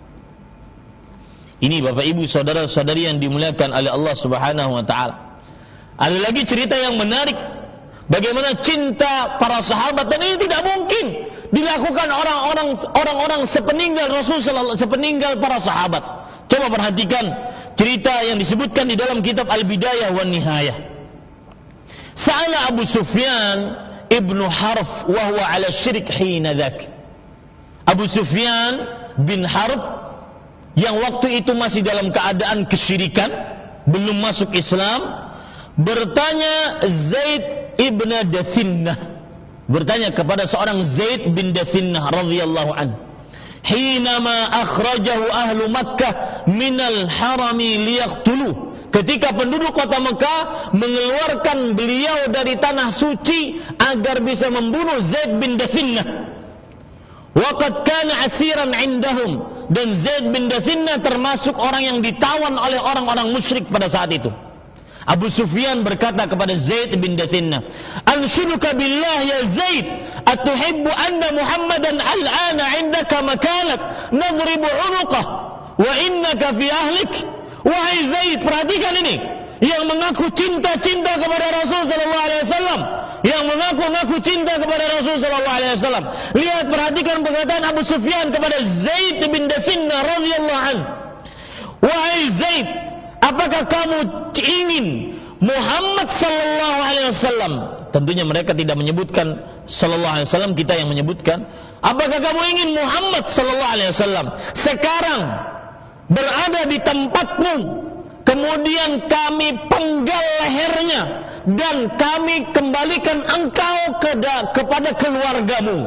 Ini Bapak Ibu saudara-saudari yang dimuliakan oleh Allah Subhanahu wa taala. Ada lagi cerita yang menarik. Bagaimana cinta para sahabat dan ini tidak mungkin dilakukan orang-orang orang-orang sepeninggal Rasul sepeninggal para sahabat. Coba perhatikan cerita yang disebutkan di dalam kitab Al-Bidayah wan Nihayah. Sa'ala Abu Sufyan ibnu Harf wa huwa ala syirik hina dhak. Abu Sufyan bin Harb yang waktu itu masih dalam keadaan kesyirikan, belum masuk Islam, bertanya Zaid ibn Dathinnah bertanya kepada seorang Zaid bin Dathinnah radhiyallahu anhu hinama akhrajahu ahlu Makkah minal harami liyaqtuluh. Ketika penduduk kota Mekah mengeluarkan beliau dari tanah suci agar bisa membunuh Zaid bin Dathinnah. Waqad kana asiran indahum. Dan Zaid bin Dathinnah termasuk orang yang ditawan oleh orang-orang musyrik pada saat itu Abu Sufyan berkata kepada Zaid bin Dathinnah, "Anshuduka billah ya Zaid, atuhibbu anna Muhammadan al-ana 'indaka makanak nadribu 'unuqah wa innaka fi ahlik?" Wahai Zaid, perhatikan ini. Yang mengaku cinta-cinta kepada Rasul sallallahu alaihi wasallam, yang mengaku-ngaku cinta kepada Rasul sallallahu alaihi wasallam. Lihat perhatikan perkataan Abu Sufyan kepada Zaid bin Dathinnah radhiyallahu anhu. Wahai Zaid, Apakah kamu ingin Muhammad sallallahu alaihi wasallam? Tentunya mereka tidak menyebutkan sallallahu alaihi wasallam, kita yang menyebutkan. Apakah kamu ingin Muhammad sallallahu alaihi wasallam sekarang berada di tempatmu kemudian kami penggal lehernya dan kami kembalikan engkau ke kepada keluargamu.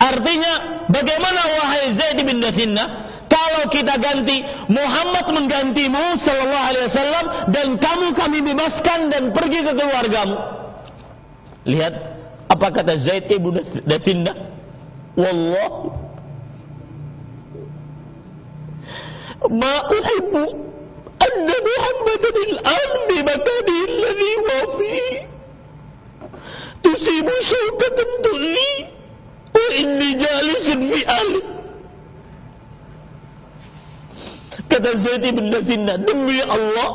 Artinya, bagaimana wahai Zaid bin Dathinnah? Kalau kita ganti Muhammad menggantimu sallallahu alaihi wasallam dan kamu kami bebaskan dan pergi ke keluargamu. Lihat apa kata Zaid ibn Dathinda? Wallah ma uhibbu anna Muhammadan al-an bi makani alladhi wa fi tusibu syawkatan tu'i wa inni jalisun fi ahli Kata Zaid bin Dathinna, demi Allah,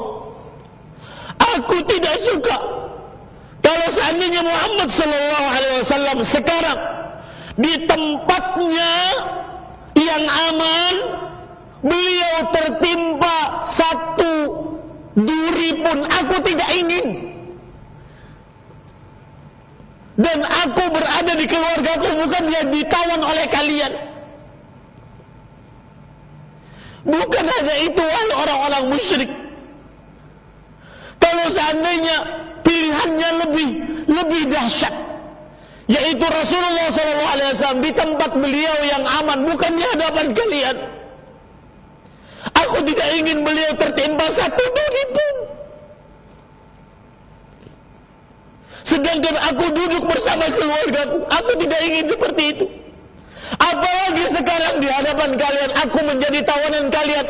aku tidak suka kalau seandainya Muhammad sallallahu alaihi wasallam sekarang di tempatnya yang aman beliau tertimpa satu duri pun aku tidak ingin. Dan aku berada di keluargaku bukan yang ditawan oleh kalian Bukan hanya itu wahai orang-orang musyrik. Kalau seandainya pilihannya lebih lebih dahsyat, yaitu Rasulullah SAW di tempat beliau yang aman, bukan di hadapan kalian. Aku tidak ingin beliau tertimpa satu duri pun. Sedangkan aku duduk bersama keluargaku, aku tidak ingin seperti itu. Apalagi di hadapan kalian aku menjadi tawanan kalian.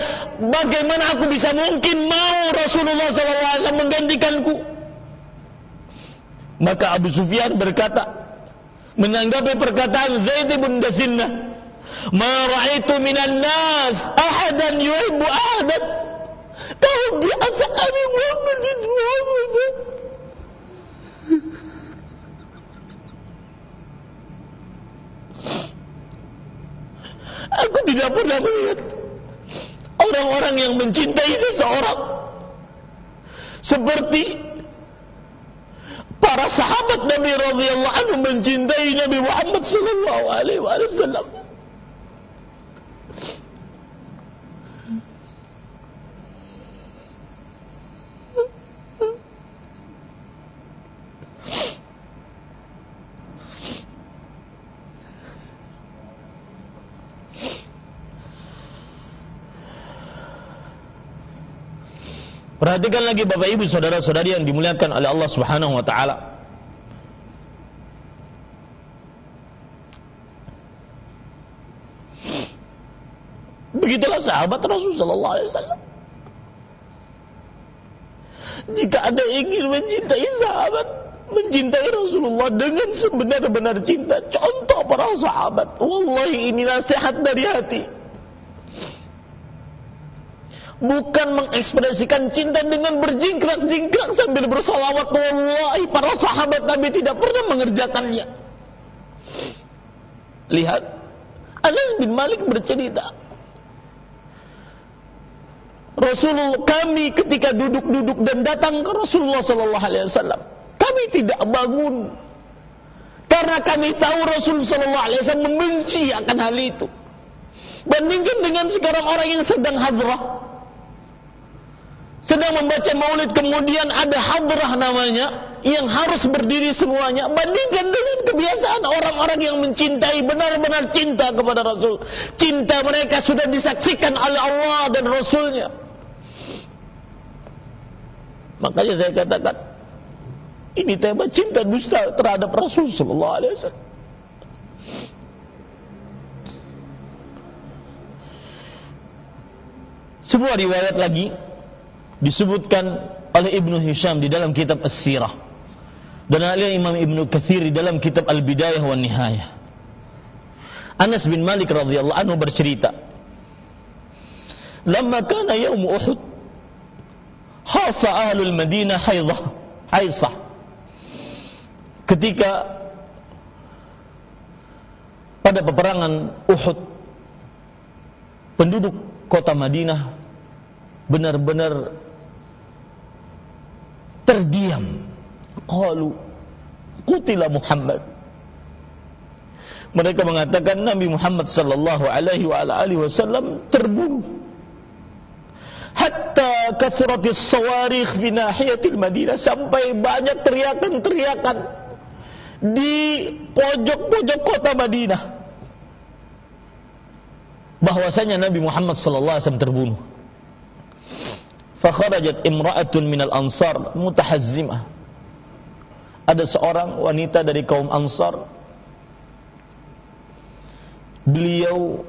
Bagaimana aku bisa mungkin mau Rasulullah SAW menggantikanku? Maka Abu Sufyan berkata, menanggapi perkataan Zaid bin Dathinnah, "Ma ra'aitu minan nas ahadan yuhibbu ahadan." Tahu biasa kami Muhammad Muhammad. Aku tidak pernah melihat orang-orang yang mencintai seseorang seperti para sahabat Nabi radhiyallahu anhu mencintai Nabi Muhammad sallallahu alaihi wasallam. Perhatikan lagi Bapak Ibu saudara-saudari yang dimuliakan oleh Allah Subhanahu wa taala. Begitulah sahabat Rasulullah SAW. Jika ada ingin mencintai sahabat, mencintai Rasulullah dengan sebenar-benar cinta, contoh para sahabat. Wallahi ini nasihat dari hati bukan mengekspresikan cinta dengan berjingkrak-jingkrak sambil bersalawat wallahi para sahabat Nabi tidak pernah mengerjakannya. Lihat Anas bin Malik bercerita. Rasulullah kami ketika duduk-duduk dan datang ke Rasulullah sallallahu alaihi wasallam kami tidak bangun. Karena kami tahu Rasul sallallahu alaihi wasallam membenci akan hal itu. Bandingkan dengan sekarang orang yang sedang hadrah sedang membaca maulid kemudian ada hadrah namanya yang harus berdiri semuanya bandingkan dengan kebiasaan orang-orang yang mencintai benar-benar cinta kepada Rasul. Cinta mereka sudah disaksikan oleh Allah dan Rasulnya. Makanya saya katakan ini tema cinta dusta terhadap Rasul Sallallahu Alaihi Wasallam. Sebuah riwayat lagi disebutkan oleh Ibnu Hisham di dalam kitab As-Sirah dan oleh Imam Ibnu Katsir di dalam kitab Al-Bidayah wa Nihayah. Anas bin Malik radhiyallahu anhu bercerita, "Lamma kana yaum Uhud, khasa ahlul Madinah haidah, haisah." Ketika pada peperangan Uhud, penduduk kota Madinah benar-benar terdiam. Qalu qutila Muhammad. Mereka mengatakan Nabi Muhammad sallallahu alaihi wa alihi wasallam terbunuh. Hatta kathratis sawarikh fi nahiyatil Madinah sampai banyak teriakan-teriakan di pojok-pojok kota Madinah. Bahwasanya Nabi Muhammad sallallahu alaihi wasallam terbunuh fakharajat imra'atun minal ansar mutahazzimah. Ada seorang wanita dari kaum Ansar. Beliau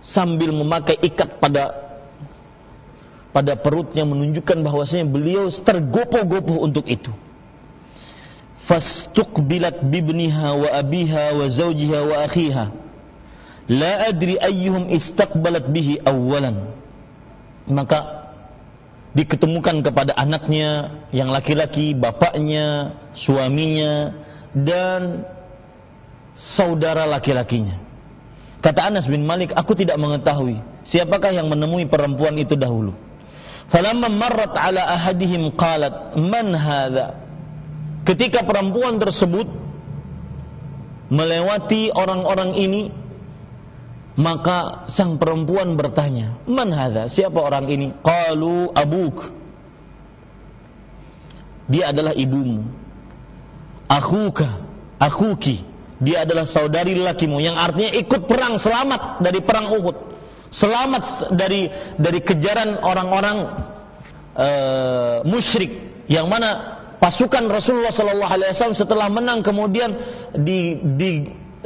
sambil memakai ikat pada pada perutnya menunjukkan bahwasanya beliau tergopoh-gopoh untuk itu. Fastuqbilat bibniha wa abiha wa zawjiha wa akhiha. La adri ayyuhum istaqbalat bihi awwalan. Maka diketemukan kepada anaknya yang laki-laki, bapaknya, suaminya, dan saudara laki-lakinya. Kata Anas bin Malik, aku tidak mengetahui siapakah yang menemui perempuan itu dahulu. Falamma marrat ala ahadihim qalat, "Man hadha?" Ketika perempuan tersebut melewati orang-orang ini, maka sang perempuan bertanya, "Man hadha? Siapa orang ini?" Qalu abuk. Dia adalah ibumu. Akhuka, akhuki. Dia adalah saudari lelakimu yang artinya ikut perang selamat dari perang Uhud. Selamat dari dari kejaran orang-orang uh, musyrik yang mana pasukan Rasulullah sallallahu alaihi wasallam setelah menang kemudian di di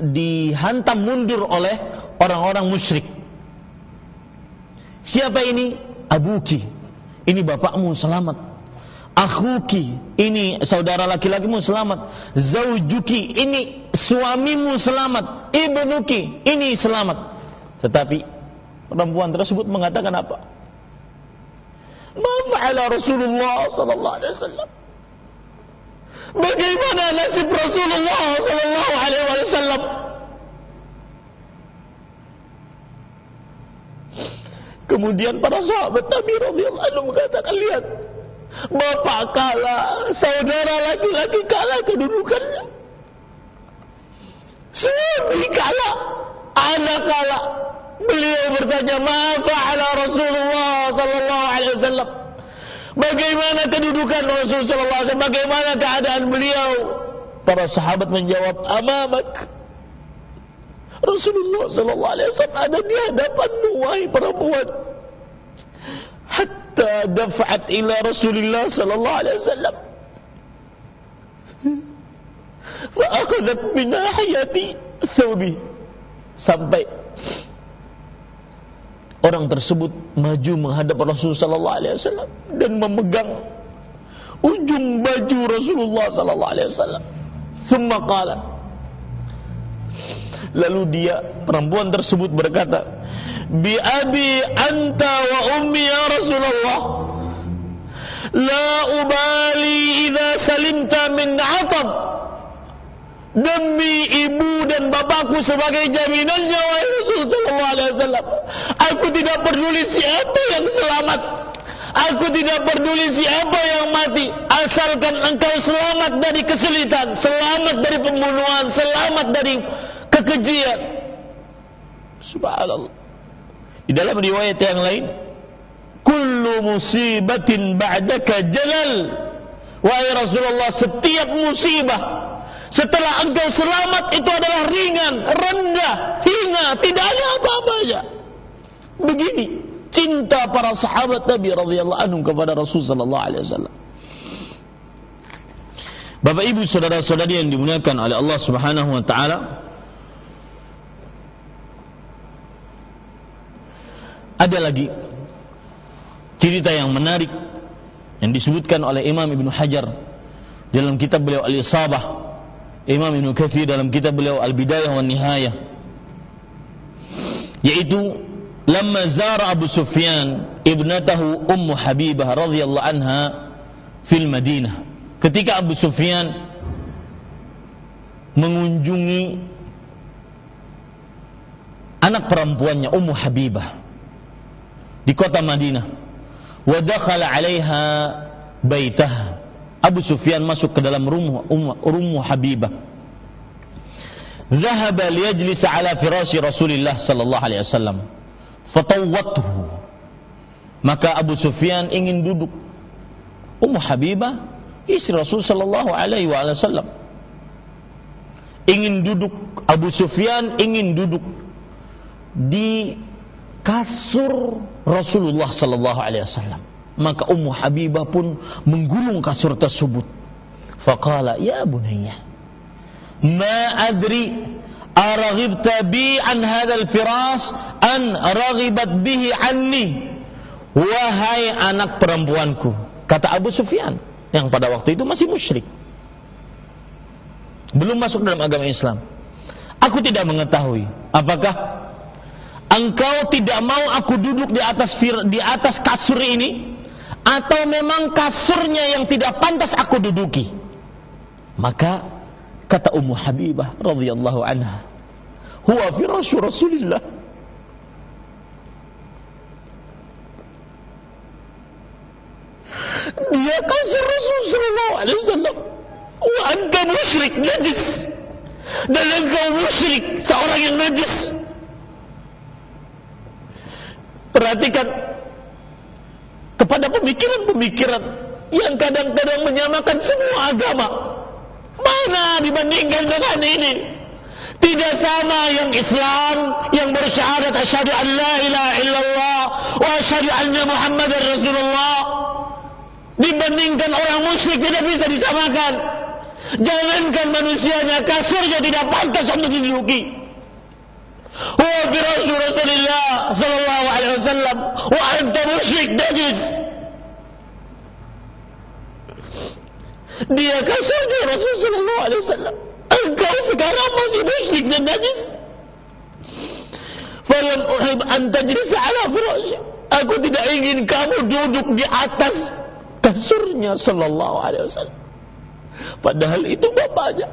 dihantam mundur oleh orang-orang musyrik. Siapa ini? Abuki. Ini bapakmu selamat. Akhuki, ini saudara laki-lakimu selamat. Zaujuki, ini suamimu selamat. Ibnuki, ini selamat. Tetapi perempuan tersebut mengatakan apa? Ma fa'ala Rasulullah sallallahu alaihi wasallam? Bagaimana nasib Rasulullah sallallahu alaihi wasallam? Kemudian para sahabat Nabi radhiyallahu mengatakan, lihat, bapak kalah, saudara laki-laki kalah kedudukannya. Suami kalah, anak kalah. Beliau bertanya, "Ma fa'ala Rasulullah sallallahu alaihi wasallam?" Bagaimana kedudukan Rasul sallallahu alaihi wasallam? Bagaimana keadaan beliau? Para sahabat menjawab, "Amamak." Rasulullah sallallahu alaihi wasallam ada di hadapanmu wahai perempuan. Hatta dafa'at ila Rasulullah sallallahu alaihi wasallam. Fa akhadhat min nahiyati thawbi. Sampai orang tersebut maju menghadap Rasulullah sallallahu alaihi wasallam dan memegang ujung baju Rasulullah sallallahu alaihi wasallam. Thumma qala Lalu dia perempuan tersebut berkata, "Bi abi anta wa ummi ya Rasulullah. La ubali idza salimta min 'atab." Demi ibu dan bapakku sebagai jaminannya wahai Rasul sallallahu alaihi wasallam. Aku tidak peduli siapa yang selamat. Aku tidak peduli siapa yang mati. Asalkan engkau selamat dari kesulitan Selamat dari pembunuhan Selamat dari kekejian. Subhanallah. Di dalam riwayat yang lain Kullu musibatin ba'daka jalal. Wahai Rasulullah Setiap musibah Setelah engkau selamat Itu adalah ringan, rendah, hina. Tidak ada apa-apanya. Begini cinta para sahabat Nabi radhiyallahu anhum kepada Rasul sallallahu alaihi wasallam. Bapak Ibu saudara-saudari yang dimuliakan oleh Allah Subhanahu wa taala, ada lagi cerita yang menarik yang disebutkan oleh Imam Ibnu Hajar dalam kitab beliau Al-Isabah, Imam Ibnu Katsir dalam kitab beliau Al-Bidayah wa Nihayah yaitu lama zara Abu Sufyan ibnatahu Ummu Habibah radhiyallahu anha fil Madinah. Ketika Abu Sufyan mengunjungi anak perempuannya Ummu Habibah di kota Madinah. Wa dakhala 'alaiha baitaha. Abu Sufyan masuk ke dalam rumah Ummu Habibah. Dhahaba liyajlis ala firashi Rasulillah sallallahu alaihi wasallam. Fatawwathu. Maka Abu Sufyan ingin duduk. Ummu Habibah istri Rasul sallallahu alaihi wasallam. Ingin duduk. Abu Sufyan ingin duduk di kasur Rasulullah sallallahu alaihi wasallam maka Ummu Habibah pun menggulung kasur tersebut. Faqala ya bunayya ma adri araghibta bi an hadzal firas an raghibat bihi anni? Wahai anak perempuanku kata Abu Sufyan yang pada waktu itu masih musyrik belum masuk dalam agama Islam. Aku tidak mengetahui apakah engkau tidak mau aku duduk di atas di atas kasur ini atau memang kasurnya yang tidak pantas aku duduki maka Kata Ummu Habibah radhiyallahu anha, "Huwa firasyu Rasulillah." Dia kasih Rasul sallallahu alaihi wasallam. Wa anta musyrik najis. Dan engkau musyrik, seorang yang najis. Perhatikan kepada pemikiran-pemikiran yang kadang-kadang menyamakan semua agama Mana dibandingkan dengan ini? Tidak sama yang Islam yang bersyahadat asyhadu an la ilaha illallah wa asyhadu anna Muhammadar Rasulullah dibandingkan orang musyrik tidak bisa disamakan. Jangankan manusianya kasurnya tidak pantas untuk diduduki. Wa bi Rasulullah sallallahu alaihi wasallam wa anta musyrik najis. Dia kasarnya Rasulullah Sallallahu Alaihi Wasallam. Engkau sekarang masih musyrik dan najis. Falan uhib an tajlisa ala firasy. Aku tidak ingin kamu duduk di atas kasurnya Sallallahu Alaihi Wasallam. Padahal itu bapaknya.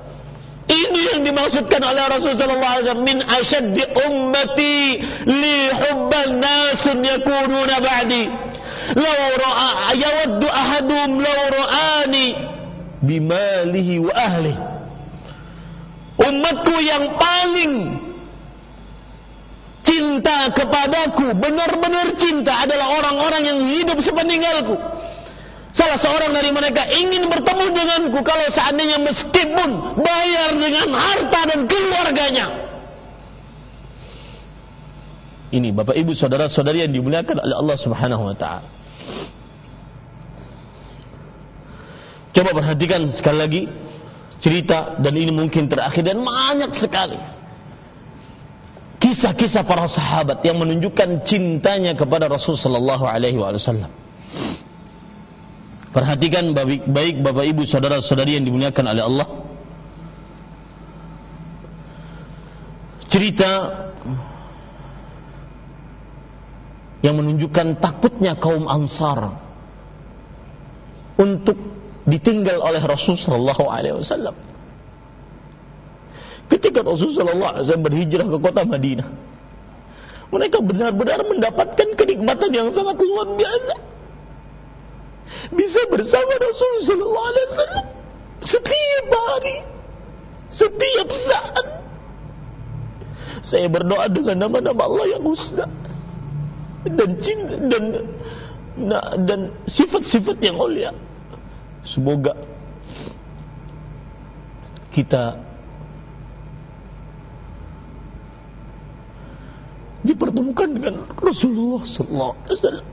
Ini yang dimaksudkan oleh Rasul sallallahu alaihi wasallam min ashaddi ummati li hubban nasun yakununa ba'di. Law ra'a yawaddu ahadum law ra'ani bimalihi wa ahli. Umatku yang paling cinta kepadaku, benar-benar cinta adalah orang-orang yang hidup sepeninggalku. Salah seorang dari mereka ingin bertemu denganku kalau seandainya meskipun bayar dengan harta dan keluarganya. Ini Bapak Ibu saudara-saudari yang dimuliakan oleh Allah Subhanahu wa taala. Coba perhatikan sekali lagi cerita dan ini mungkin terakhir dan banyak sekali kisah-kisah para sahabat yang menunjukkan cintanya kepada Rasul sallallahu alaihi wasallam. Perhatikan baik, baik Bapak Ibu saudara-saudari yang dimuliakan oleh Allah. Cerita yang menunjukkan takutnya kaum Ansar untuk ditinggal oleh Rasul wasallam. ketika Rasulullah SAW berhijrah ke kota Madinah. Mereka benar-benar mendapatkan kenikmatan yang sangat luar biasa. Bisa bersama Rasulullah SAW setiap hari, setiap saat. Saya berdoa dengan nama-nama Allah yang husna dan cinta dan dan sifat-sifat yang mulia. Semoga kita dipertemukan dengan Rasulullah sallallahu alaihi wasallam.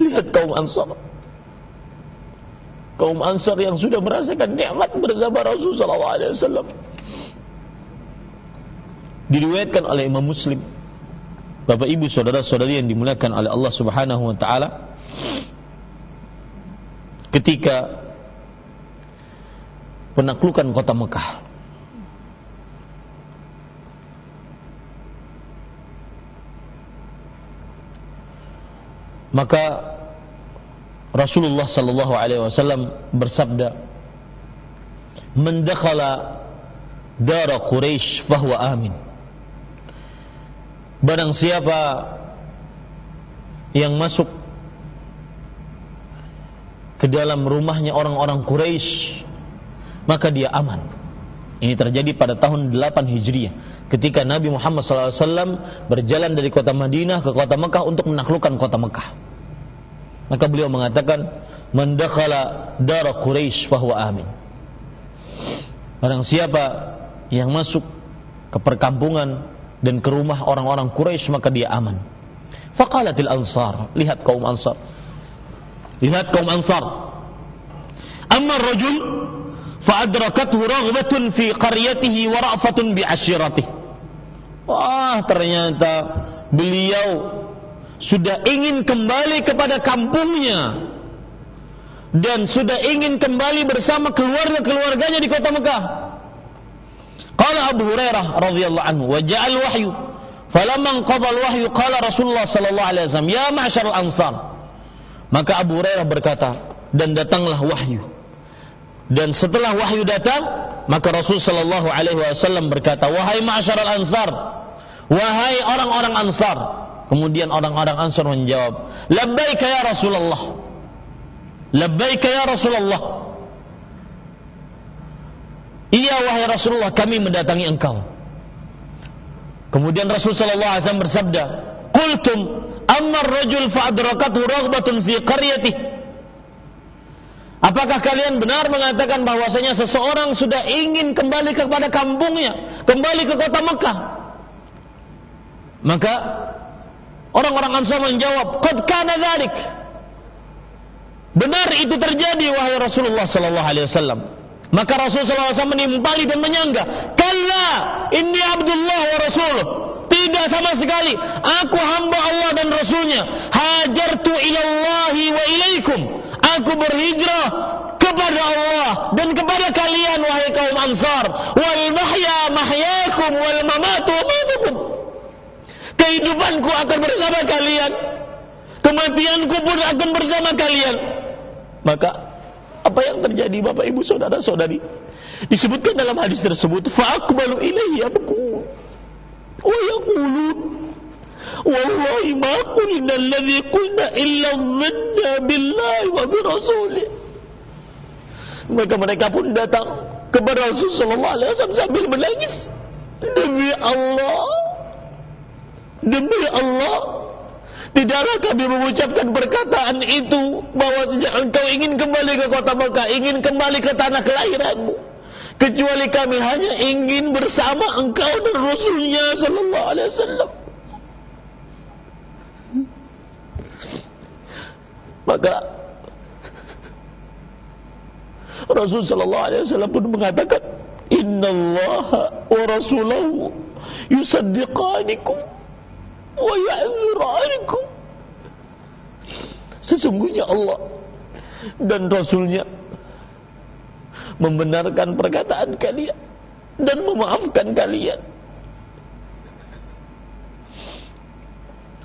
Lihat kaum Ansar. Kaum Ansar yang sudah merasakan nikmat bersama Rasulullah sallallahu alaihi wasallam. Diriwayatkan oleh Imam Muslim. Bapak Ibu saudara-saudari yang dimuliakan oleh Allah Subhanahu wa taala ketika penaklukan kota Mekah. Maka Rasulullah sallallahu alaihi wasallam bersabda, "Man dakhala Quraisy fahuwa amin." Barang siapa yang masuk ke dalam rumahnya orang-orang Quraisy maka dia aman. Ini terjadi pada tahun 8 Hijriah ketika Nabi Muhammad SAW berjalan dari kota Madinah ke kota Mekah untuk menaklukkan kota Mekah. Maka beliau mengatakan, "Mendakhala dar Quraisy fahuwa amin." Barang siapa yang masuk ke perkampungan dan ke rumah orang-orang Quraisy maka dia aman. Faqalatil Ansar, lihat kaum Ansar. Lihat kaum Ansar. Amma rajul fa'adrakathu raghbatun fi qaryatihi wa ra'fatun bi asyiratih. Wah, ternyata beliau sudah ingin kembali kepada kampungnya dan sudah ingin kembali bersama keluarga-keluarganya di kota Mekah. Qala Abu Hurairah radhiyallahu anhu wa ja'al wahyu falamma qada al-wahyu qala Rasulullah sallallahu alaihi wasallam ya ma'syar al-ansar maka Abu Hurairah berkata dan datanglah wahyu dan setelah wahyu datang, maka Rasul sallallahu alaihi wasallam berkata, "Wahai ansar, wahai orang-orang ansar." Kemudian orang-orang ansar menjawab, "Labbaika ya Rasulullah." Labbaika ya Rasulullah. Iya wahai Rasulullah, kami mendatangi engkau. Kemudian Rasul sallallahu alaihi wasallam bersabda, "Qultum amma ar-rajul fa'adrakathu raghbatun fi qaryatihi." Apakah kalian benar mengatakan bahwasanya seseorang sudah ingin kembali kepada kampungnya, kembali ke kota Mekah? Maka orang-orang Ansar menjawab, "Qad kana dzalik." Benar itu terjadi wahai Rasulullah sallallahu alaihi wasallam. Maka Rasulullah SAW menimpali dan menyangga, "Kalla, inni Abdullah wa Rasuluh." Tidak sama sekali. Aku hamba Allah dan Rasulnya. Hajartu ilallahi wa ilaikum aku berhijrah kepada Allah dan kepada kalian wahai kaum Ansar wal mahya mahyakum wal mamatu kehidupanku akan bersama kalian kematianku pun akan bersama kalian maka apa yang terjadi Bapak Ibu saudara-saudari disebutkan dalam hadis tersebut fa aqbalu ilaihi abku wa yaqulun Wallahi ma qulna alladhi qulna illa dhanna billahi wa bi rasulih. Maka mereka pun datang kepada Rasulullah wasallam sambil menangis. Demi Allah, demi Allah, Tidaklah kami mengucapkan perkataan itu bahwa sejak engkau ingin kembali ke kota Mekah, ingin kembali ke tanah kelahiranmu. Kecuali kami hanya ingin bersama engkau dan Rasulnya Sallallahu Alaihi Wasallam. Maka Rasul sallallahu alaihi wasallam pun mengatakan, "Innallaha wa rasulahu yusaddiqanikum wa ya'ziranikum." Sesungguhnya Allah dan Rasulnya membenarkan perkataan kalian dan memaafkan kalian.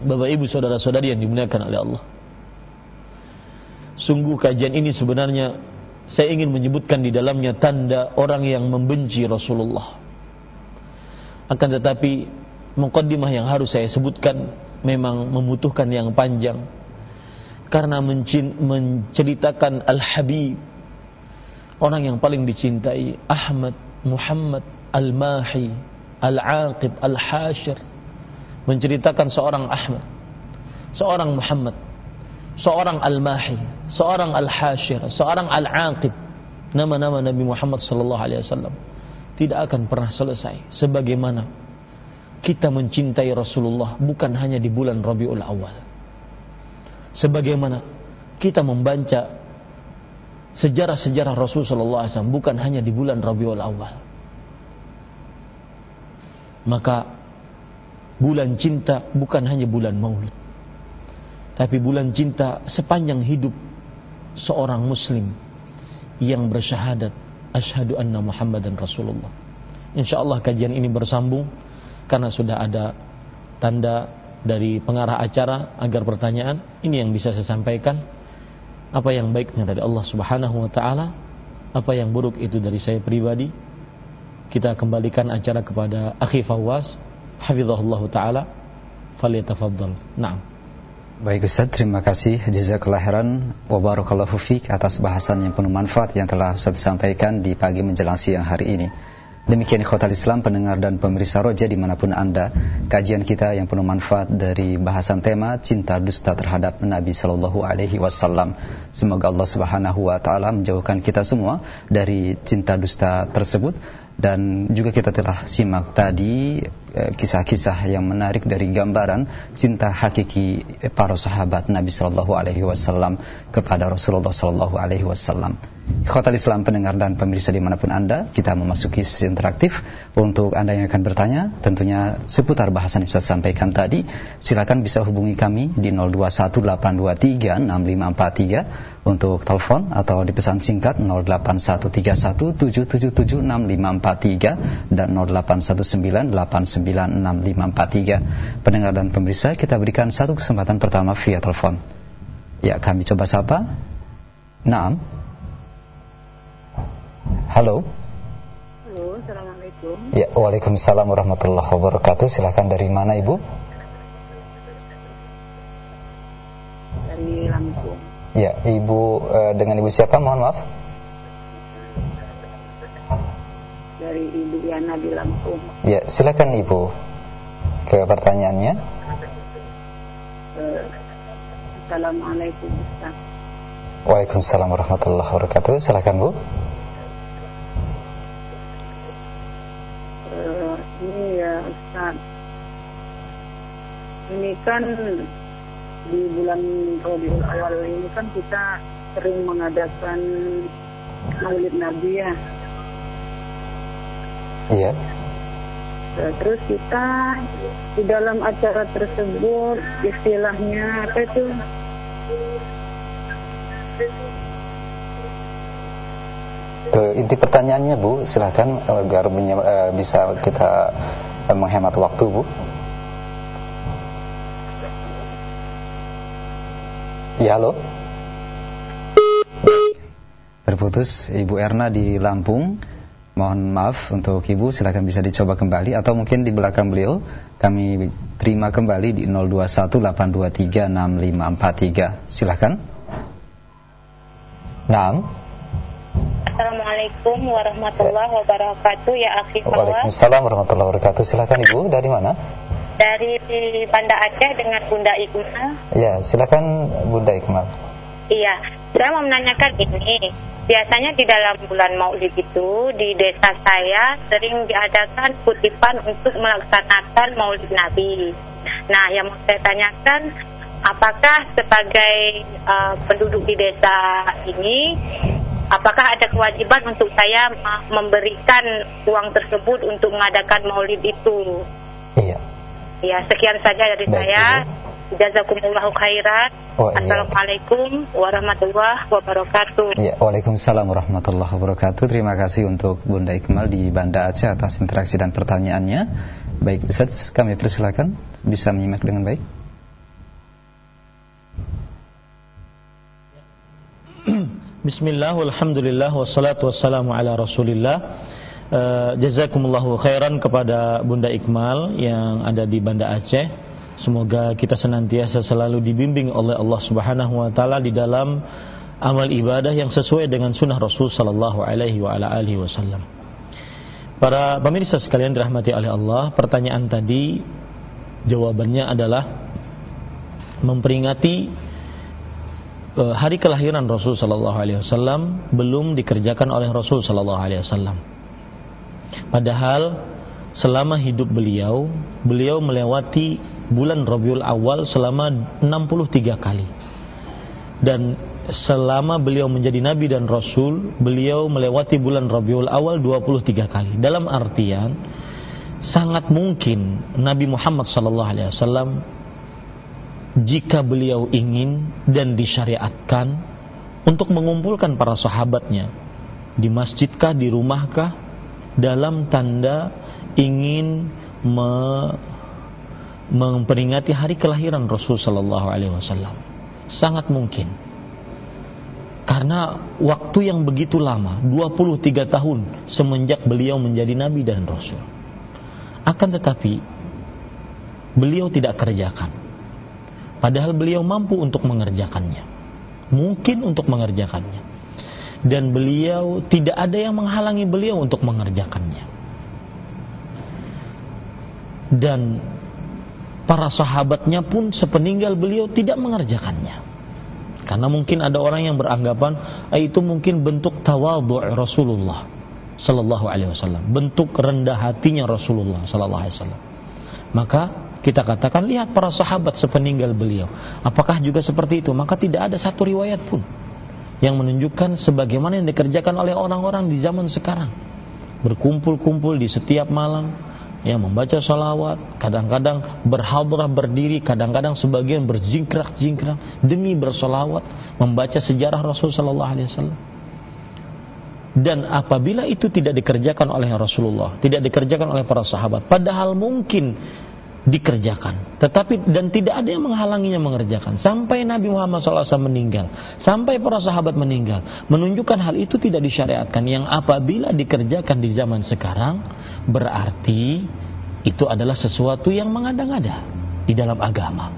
Bapak ibu saudara saudari yang dimuliakan oleh Allah sungguh kajian ini sebenarnya saya ingin menyebutkan di dalamnya tanda orang yang membenci Rasulullah. Akan tetapi mukaddimah yang harus saya sebutkan memang membutuhkan yang panjang. Karena menceritakan Al-Habib orang yang paling dicintai Ahmad Muhammad Al-Mahi Al-Aqib Al-Hashir. Menceritakan seorang Ahmad seorang Muhammad seorang Al-Mahi, seorang Al-Hashir, seorang Al-Aqib, nama-nama Nabi Muhammad sallallahu alaihi wasallam tidak akan pernah selesai sebagaimana kita mencintai Rasulullah bukan hanya di bulan Rabiul Awal. Sebagaimana kita membaca sejarah-sejarah Rasul sallallahu alaihi wasallam bukan hanya di bulan Rabiul Awal. Maka bulan cinta bukan hanya bulan Maulid tapi bulan cinta sepanjang hidup seorang muslim yang bersyahadat asyhadu anna Muhammadan Rasulullah. Insyaallah kajian ini bersambung karena sudah ada tanda dari pengarah acara agar pertanyaan ini yang bisa saya sampaikan. Apa yang baiknya dari Allah Subhanahu wa taala? Apa yang buruk itu dari saya pribadi? Kita kembalikan acara kepada akhi Fawaz hafizahullah taala. Falyatafaddal. Na'am. Baik Ustaz, terima kasih. Jazakallah khairan. Wa barakallahu atas bahasan yang penuh manfaat yang telah Ustaz sampaikan di pagi menjelang siang hari ini. Demikian ikhwatal Islam pendengar dan pemirsa roja di mana pun anda Kajian kita yang penuh manfaat dari bahasan tema Cinta dusta terhadap Nabi Sallallahu Alaihi Wasallam Semoga Allah Subhanahu Wa Taala menjauhkan kita semua dari cinta dusta tersebut dan juga kita telah simak tadi eh, kisah-kisah yang menarik dari gambaran cinta hakiki para sahabat Nabi Shallallahu Alaihi Wasallam kepada Rasulullah Shallallahu Alaihi Wasallam. Khotal Islam pendengar dan pemirsa di mana pun anda, kita memasuki sesi interaktif untuk anda yang akan bertanya, tentunya seputar bahasan yang saya sampaikan tadi, silakan bisa hubungi kami di 0218236543 untuk telepon atau di pesan singkat 081317776543 dan 0819896543. Pendengar dan pemirsa, kita berikan satu kesempatan pertama via telepon. Ya, kami coba sapa. Naam. Halo. Halo, Assalamualaikum. Ya, Waalaikumsalam warahmatullahi wabarakatuh. Silahkan dari mana Ibu? Dari Lampung. Ya, Ibu uh, dengan Ibu siapa? Mohon maaf. Dari Ibu Yana di Lampung. Ya, silakan Ibu ke pertanyaannya. Uh, Assalamualaikum Ustaz. Waalaikumsalam warahmatullahi wabarakatuh. Silakan Bu. Uh, ini ya Ustaz. Ini kan di bulan Rabiul Awal ini kan kita sering mengadakan Maulid Nabi ya. Iya. Nah, terus kita di dalam acara tersebut istilahnya apa itu? Tuh, inti pertanyaannya Bu, silahkan agar uh, bisa kita uh, menghemat waktu Bu. Ya, halo. Terputus Ibu Erna di Lampung. Mohon maaf untuk Ibu, silakan bisa dicoba kembali atau mungkin di belakang beliau kami terima kembali di 0218236543. Silakan. Naam. Assalamualaikum warahmatullahi wabarakatuh ya akhi Waalaikumsalam warahmatullahi wabarakatuh. Silakan Ibu, dari mana? dari Banda Aceh dengan Bunda Iqmal. Ya, silakan Bunda Iqmal. Iya, saya mau menanyakan ini. Biasanya di dalam bulan Maulid itu di desa saya sering diadakan kutipan untuk melaksanakan Maulid Nabi. Nah, yang mau saya tanyakan, apakah sebagai uh, penduduk di desa ini apakah ada kewajiban untuk saya memberikan uang tersebut untuk mengadakan maulid itu? Iya. Ya, sekian saja dari Baik, saya. Jazakumullahu khairan. Oh, iya. Assalamualaikum warahmatullahi wabarakatuh. Ya, Waalaikumsalam warahmatullahi wabarakatuh. Terima kasih untuk Bunda Ikmal di Banda Aceh atas interaksi dan pertanyaannya. Baik, Ustaz, kami persilakan bisa menyimak dengan baik. Bismillah, walhamdulillah, wassalatu wassalamu ala rasulillah. Uh, Jazakumullahu khairan kepada Bunda Iqmal yang ada di Banda Aceh. Semoga kita senantiasa selalu dibimbing oleh Allah subhanahu wa ta'ala di dalam amal ibadah yang sesuai dengan sunnah Rasul sallallahu alaihi wa ala alihi wasallam. Para pemirsa sekalian dirahmati oleh Allah Pertanyaan tadi jawabannya adalah Memperingati hari kelahiran Rasul Sallallahu Alaihi Wasallam belum dikerjakan oleh Rasul Sallallahu Alaihi Wasallam. Padahal selama hidup beliau, beliau melewati bulan Rabiul Awal selama 63 kali. Dan selama beliau menjadi nabi dan rasul, beliau melewati bulan Rabiul Awal 23 kali. Dalam artian sangat mungkin Nabi Muhammad sallallahu alaihi wasallam jika beliau ingin dan disyariatkan untuk mengumpulkan para sahabatnya di masjidkah, di rumahkah dalam tanda ingin me memperingati hari kelahiran Rasul Sallallahu Alaihi Wasallam? Sangat mungkin. Karena waktu yang begitu lama 23 tahun semenjak beliau menjadi nabi dan rasul. Akan tetapi beliau tidak kerjakan Padahal beliau mampu untuk mengerjakannya. Mungkin untuk mengerjakannya. Dan beliau tidak ada yang menghalangi beliau untuk mengerjakannya. Dan para sahabatnya pun sepeninggal beliau tidak mengerjakannya. Karena mungkin ada orang yang beranggapan eh, itu mungkin bentuk tawadhu Rasulullah sallallahu alaihi wasallam, bentuk rendah hatinya Rasulullah sallallahu alaihi wasallam. Maka kita katakan lihat para sahabat sepeninggal beliau. Apakah juga seperti itu? Maka tidak ada satu riwayat pun yang menunjukkan sebagaimana yang dikerjakan oleh orang-orang di zaman sekarang. Berkumpul-kumpul di setiap malam, ya membaca salawat, kadang-kadang berhadrah berdiri, kadang-kadang sebagian berjingkrak-jingkrak demi bersolawat, membaca sejarah Rasul Sallallahu Alaihi Wasallam. Dan apabila itu tidak dikerjakan oleh Rasulullah, tidak dikerjakan oleh para sahabat, padahal mungkin dikerjakan. Tetapi dan tidak ada yang menghalanginya mengerjakan sampai Nabi Muhammad SAW meninggal, sampai para sahabat meninggal, menunjukkan hal itu tidak disyariatkan. Yang apabila dikerjakan di zaman sekarang berarti itu adalah sesuatu yang mengada-ngada di dalam agama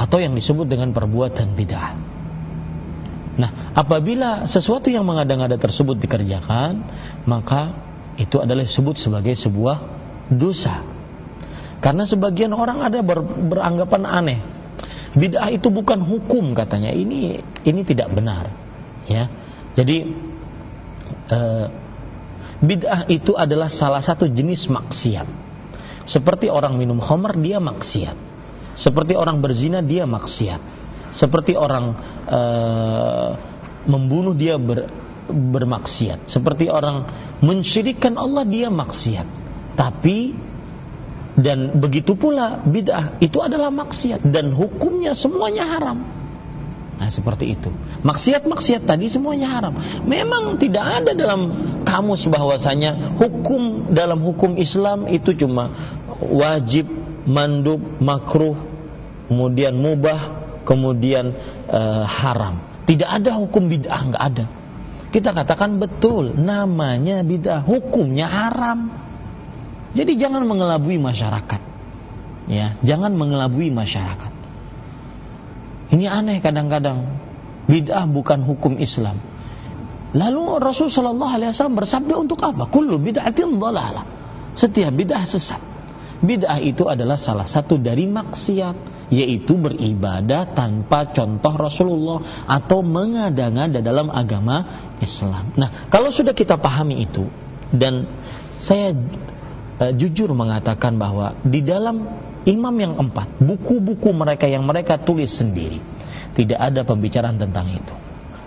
atau yang disebut dengan perbuatan bid'ah. Nah, apabila sesuatu yang mengada-ngada tersebut dikerjakan, maka itu adalah disebut sebagai sebuah dosa karena sebagian orang ada ber, beranggapan aneh. Bid'ah itu bukan hukum katanya. Ini ini tidak benar. Ya. Jadi uh, bid'ah itu adalah salah satu jenis maksiat. Seperti orang minum khamar dia maksiat. Seperti orang berzina dia maksiat. Seperti orang uh, membunuh dia ber, bermaksiat. Seperti orang mensyirikan Allah dia maksiat. Tapi dan begitu pula bid'ah itu adalah maksiat dan hukumnya semuanya haram. Nah seperti itu. Maksiat-maksiat tadi semuanya haram. Memang tidak ada dalam kamus bahwasanya hukum dalam hukum Islam itu cuma wajib, mandub, makruh, kemudian mubah, kemudian uh, haram. Tidak ada hukum bid'ah, nggak ada. Kita katakan betul, namanya bid'ah, hukumnya haram. Jadi jangan mengelabui masyarakat. Ya, jangan mengelabui masyarakat. Ini aneh kadang-kadang. Bid'ah bukan hukum Islam. Lalu Rasul Shallallahu Alaihi Wasallam bersabda untuk apa? Kullu bid'atin dhalalah. Setiap bid'ah sesat. Bid'ah itu adalah salah satu dari maksiat, yaitu beribadah tanpa contoh Rasulullah atau mengada-ngada dalam agama Islam. Nah, kalau sudah kita pahami itu dan saya uh, jujur mengatakan bahwa di dalam imam yang empat, buku-buku mereka yang mereka tulis sendiri, tidak ada pembicaraan tentang itu.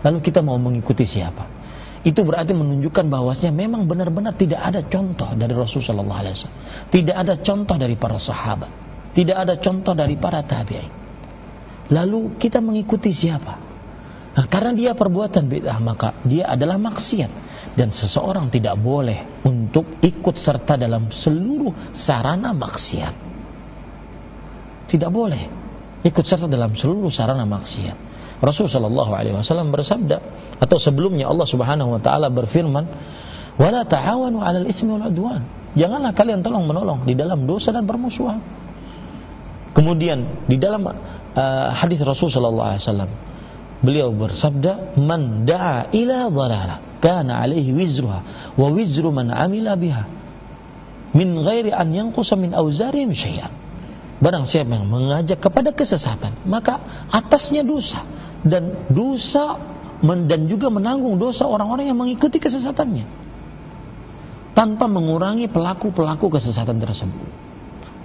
Lalu kita mau mengikuti siapa? Itu berarti menunjukkan bahwasanya memang benar-benar tidak ada contoh dari Rasulullah SAW. Tidak ada contoh dari para sahabat. Tidak ada contoh dari para tabi'in. Lalu kita mengikuti siapa? Nah, karena dia perbuatan bid'ah maka dia adalah maksiat dan seseorang tidak boleh untuk ikut serta dalam seluruh sarana maksiat. Tidak boleh ikut serta dalam seluruh sarana maksiat. Rasul Shallallahu Alaihi Wasallam bersabda atau sebelumnya Allah Subhanahu Wa Taala berfirman, "Wala ta'awanu 'alal itsmi wal 'udwan." Janganlah kalian tolong menolong di dalam dosa dan permusuhan. Kemudian di dalam uh, hadis Rasul Shallallahu Alaihi Wasallam, beliau bersabda, "Man da'a ila dhalalah, kana alaihi wizruha wa wizru man amila biha min ghairi an yanqusa min awzarihim syai'an." Barang siapa yang mengajak kepada kesesatan, maka atasnya dosa dan dosa dan juga menanggung dosa orang-orang yang mengikuti kesesatannya tanpa mengurangi pelaku-pelaku kesesatan tersebut.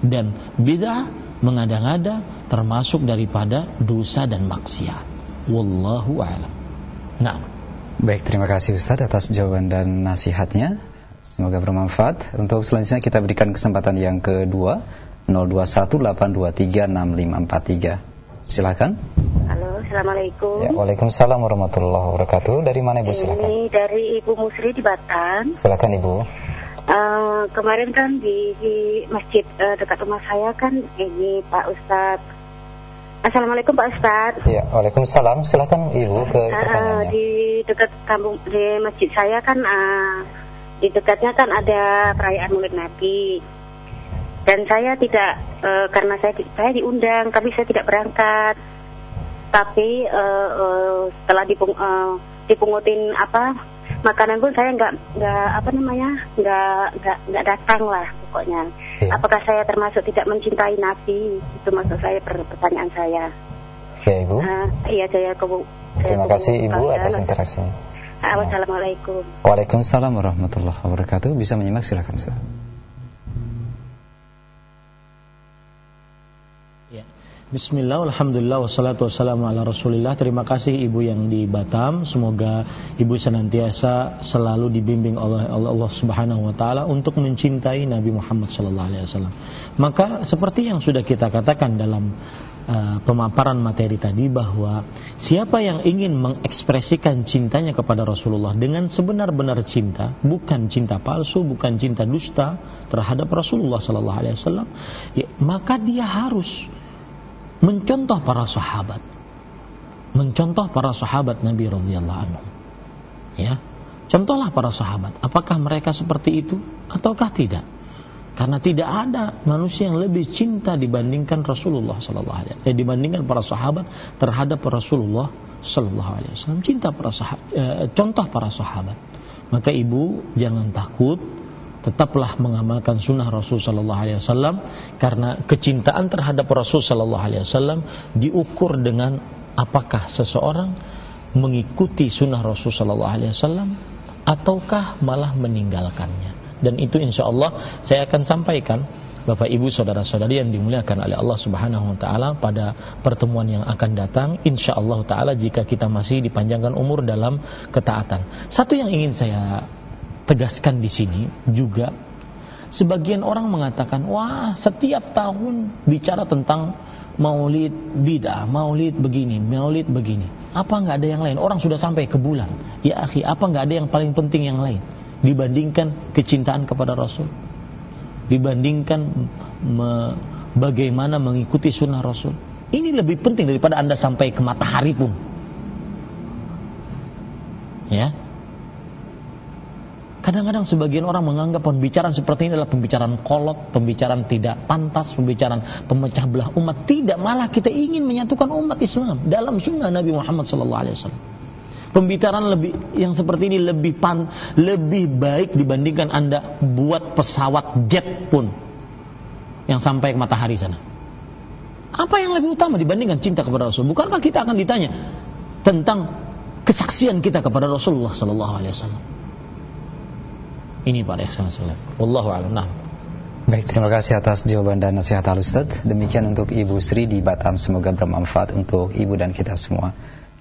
Dan bid'ah mengada-ngada termasuk daripada dosa dan maksiat. Wallahu a'lam. Nah, baik terima kasih Ustadz atas jawaban dan nasihatnya. Semoga bermanfaat. Untuk selanjutnya kita berikan kesempatan yang kedua 0218236543. Silakan. Halo, Assalamualaikum. Ya, Waalaikumsalam warahmatullahi wabarakatuh. Dari mana Ibu silakan? Ini dari Ibu Musri di Batam. Silakan Ibu. Uh, kemarin kan di, di masjid uh, dekat rumah saya kan ini Pak Ustadz. Assalamualaikum Pak Ustadz. Ya, Waalaikumsalam. Silakan Ibu ke uh, pertanyaannya. Di dekat kampung di masjid saya kan uh, di dekatnya kan ada perayaan Maulid Nabi dan saya tidak uh, karena saya saya diundang tapi saya tidak berangkat tapi uh, uh, setelah dipung, uh, dipungutin apa makanan pun saya nggak nggak apa namanya nggak nggak nggak datang lah pokoknya. Ya. apakah saya termasuk tidak mencintai Nabi? Itu maksud saya pertanyaan saya. Ya ibu. Uh, iya saya kebu terima kasih ibu atas interaksinya. Assalamualaikum Waalaikumsalam warahmatullahi wabarakatuh. Bisa menyimak silakan Ustaz Bismillah, Alhamdulillah, wassalatu wassalamu ala rasulillah. Terima kasih ibu yang di Batam. Semoga ibu senantiasa selalu dibimbing oleh Allah subhanahu wa ta'ala Untuk mencintai Nabi Muhammad sallallahu alaihi wasallam. Maka seperti yang sudah kita katakan dalam uh, pemaparan materi tadi Bahwa siapa yang ingin mengekspresikan cintanya kepada Rasulullah Dengan sebenar-benar cinta Bukan cinta palsu, bukan cinta dusta Terhadap Rasulullah sallallahu alaihi wasallam ya, Maka dia harus mencontoh para sahabat. Mencontoh para sahabat Nabi radhiyallahu anhu. Ya. Contohlah para sahabat. Apakah mereka seperti itu ataukah tidak? Karena tidak ada manusia yang lebih cinta dibandingkan Rasulullah sallallahu alaihi wasallam eh, dibandingkan para sahabat terhadap Rasulullah sallallahu alaihi wasallam cinta para sahabat eh, contoh para sahabat. Maka ibu jangan takut tetaplah mengamalkan sunnah Rasul Sallallahu Alaihi Wasallam karena kecintaan terhadap Rasul Sallallahu Alaihi Wasallam diukur dengan apakah seseorang mengikuti sunnah Rasul Sallallahu Alaihi Wasallam ataukah malah meninggalkannya dan itu insya Allah saya akan sampaikan Bapak Ibu saudara-saudari yang dimuliakan oleh Allah Subhanahu wa taala pada pertemuan yang akan datang insya Allah taala jika kita masih dipanjangkan umur dalam ketaatan. Satu yang ingin saya tegaskan di sini juga sebagian orang mengatakan wah setiap tahun bicara tentang maulid bidah, maulid begini, maulid begini. Apa nggak ada yang lain? Orang sudah sampai ke bulan. Ya akhi, apa nggak ada yang paling penting yang lain dibandingkan kecintaan kepada Rasul? Dibandingkan me, bagaimana mengikuti sunnah Rasul? Ini lebih penting daripada anda sampai ke matahari pun. Ya, Kadang-kadang sebagian orang menganggap pembicaraan seperti ini adalah pembicaraan kolot, pembicaraan tidak pantas, pembicaraan pemecah belah umat. Tidak, malah kita ingin menyatukan umat Islam dalam sunnah Nabi Muhammad SAW. Pembicaraan lebih yang seperti ini lebih pan, lebih baik dibandingkan anda buat pesawat jet pun yang sampai ke matahari sana. Apa yang lebih utama dibandingkan cinta kepada Rasul? Bukankah kita akan ditanya tentang kesaksian kita kepada Rasulullah Sallallahu Alaihi Wasallam? Ini Pak Ihsan Wallahu a'lam. Nah. Baik, terima kasih atas jawaban dan nasihat Al Ustaz. Demikian untuk Ibu Sri di Batam, semoga bermanfaat untuk Ibu dan kita semua.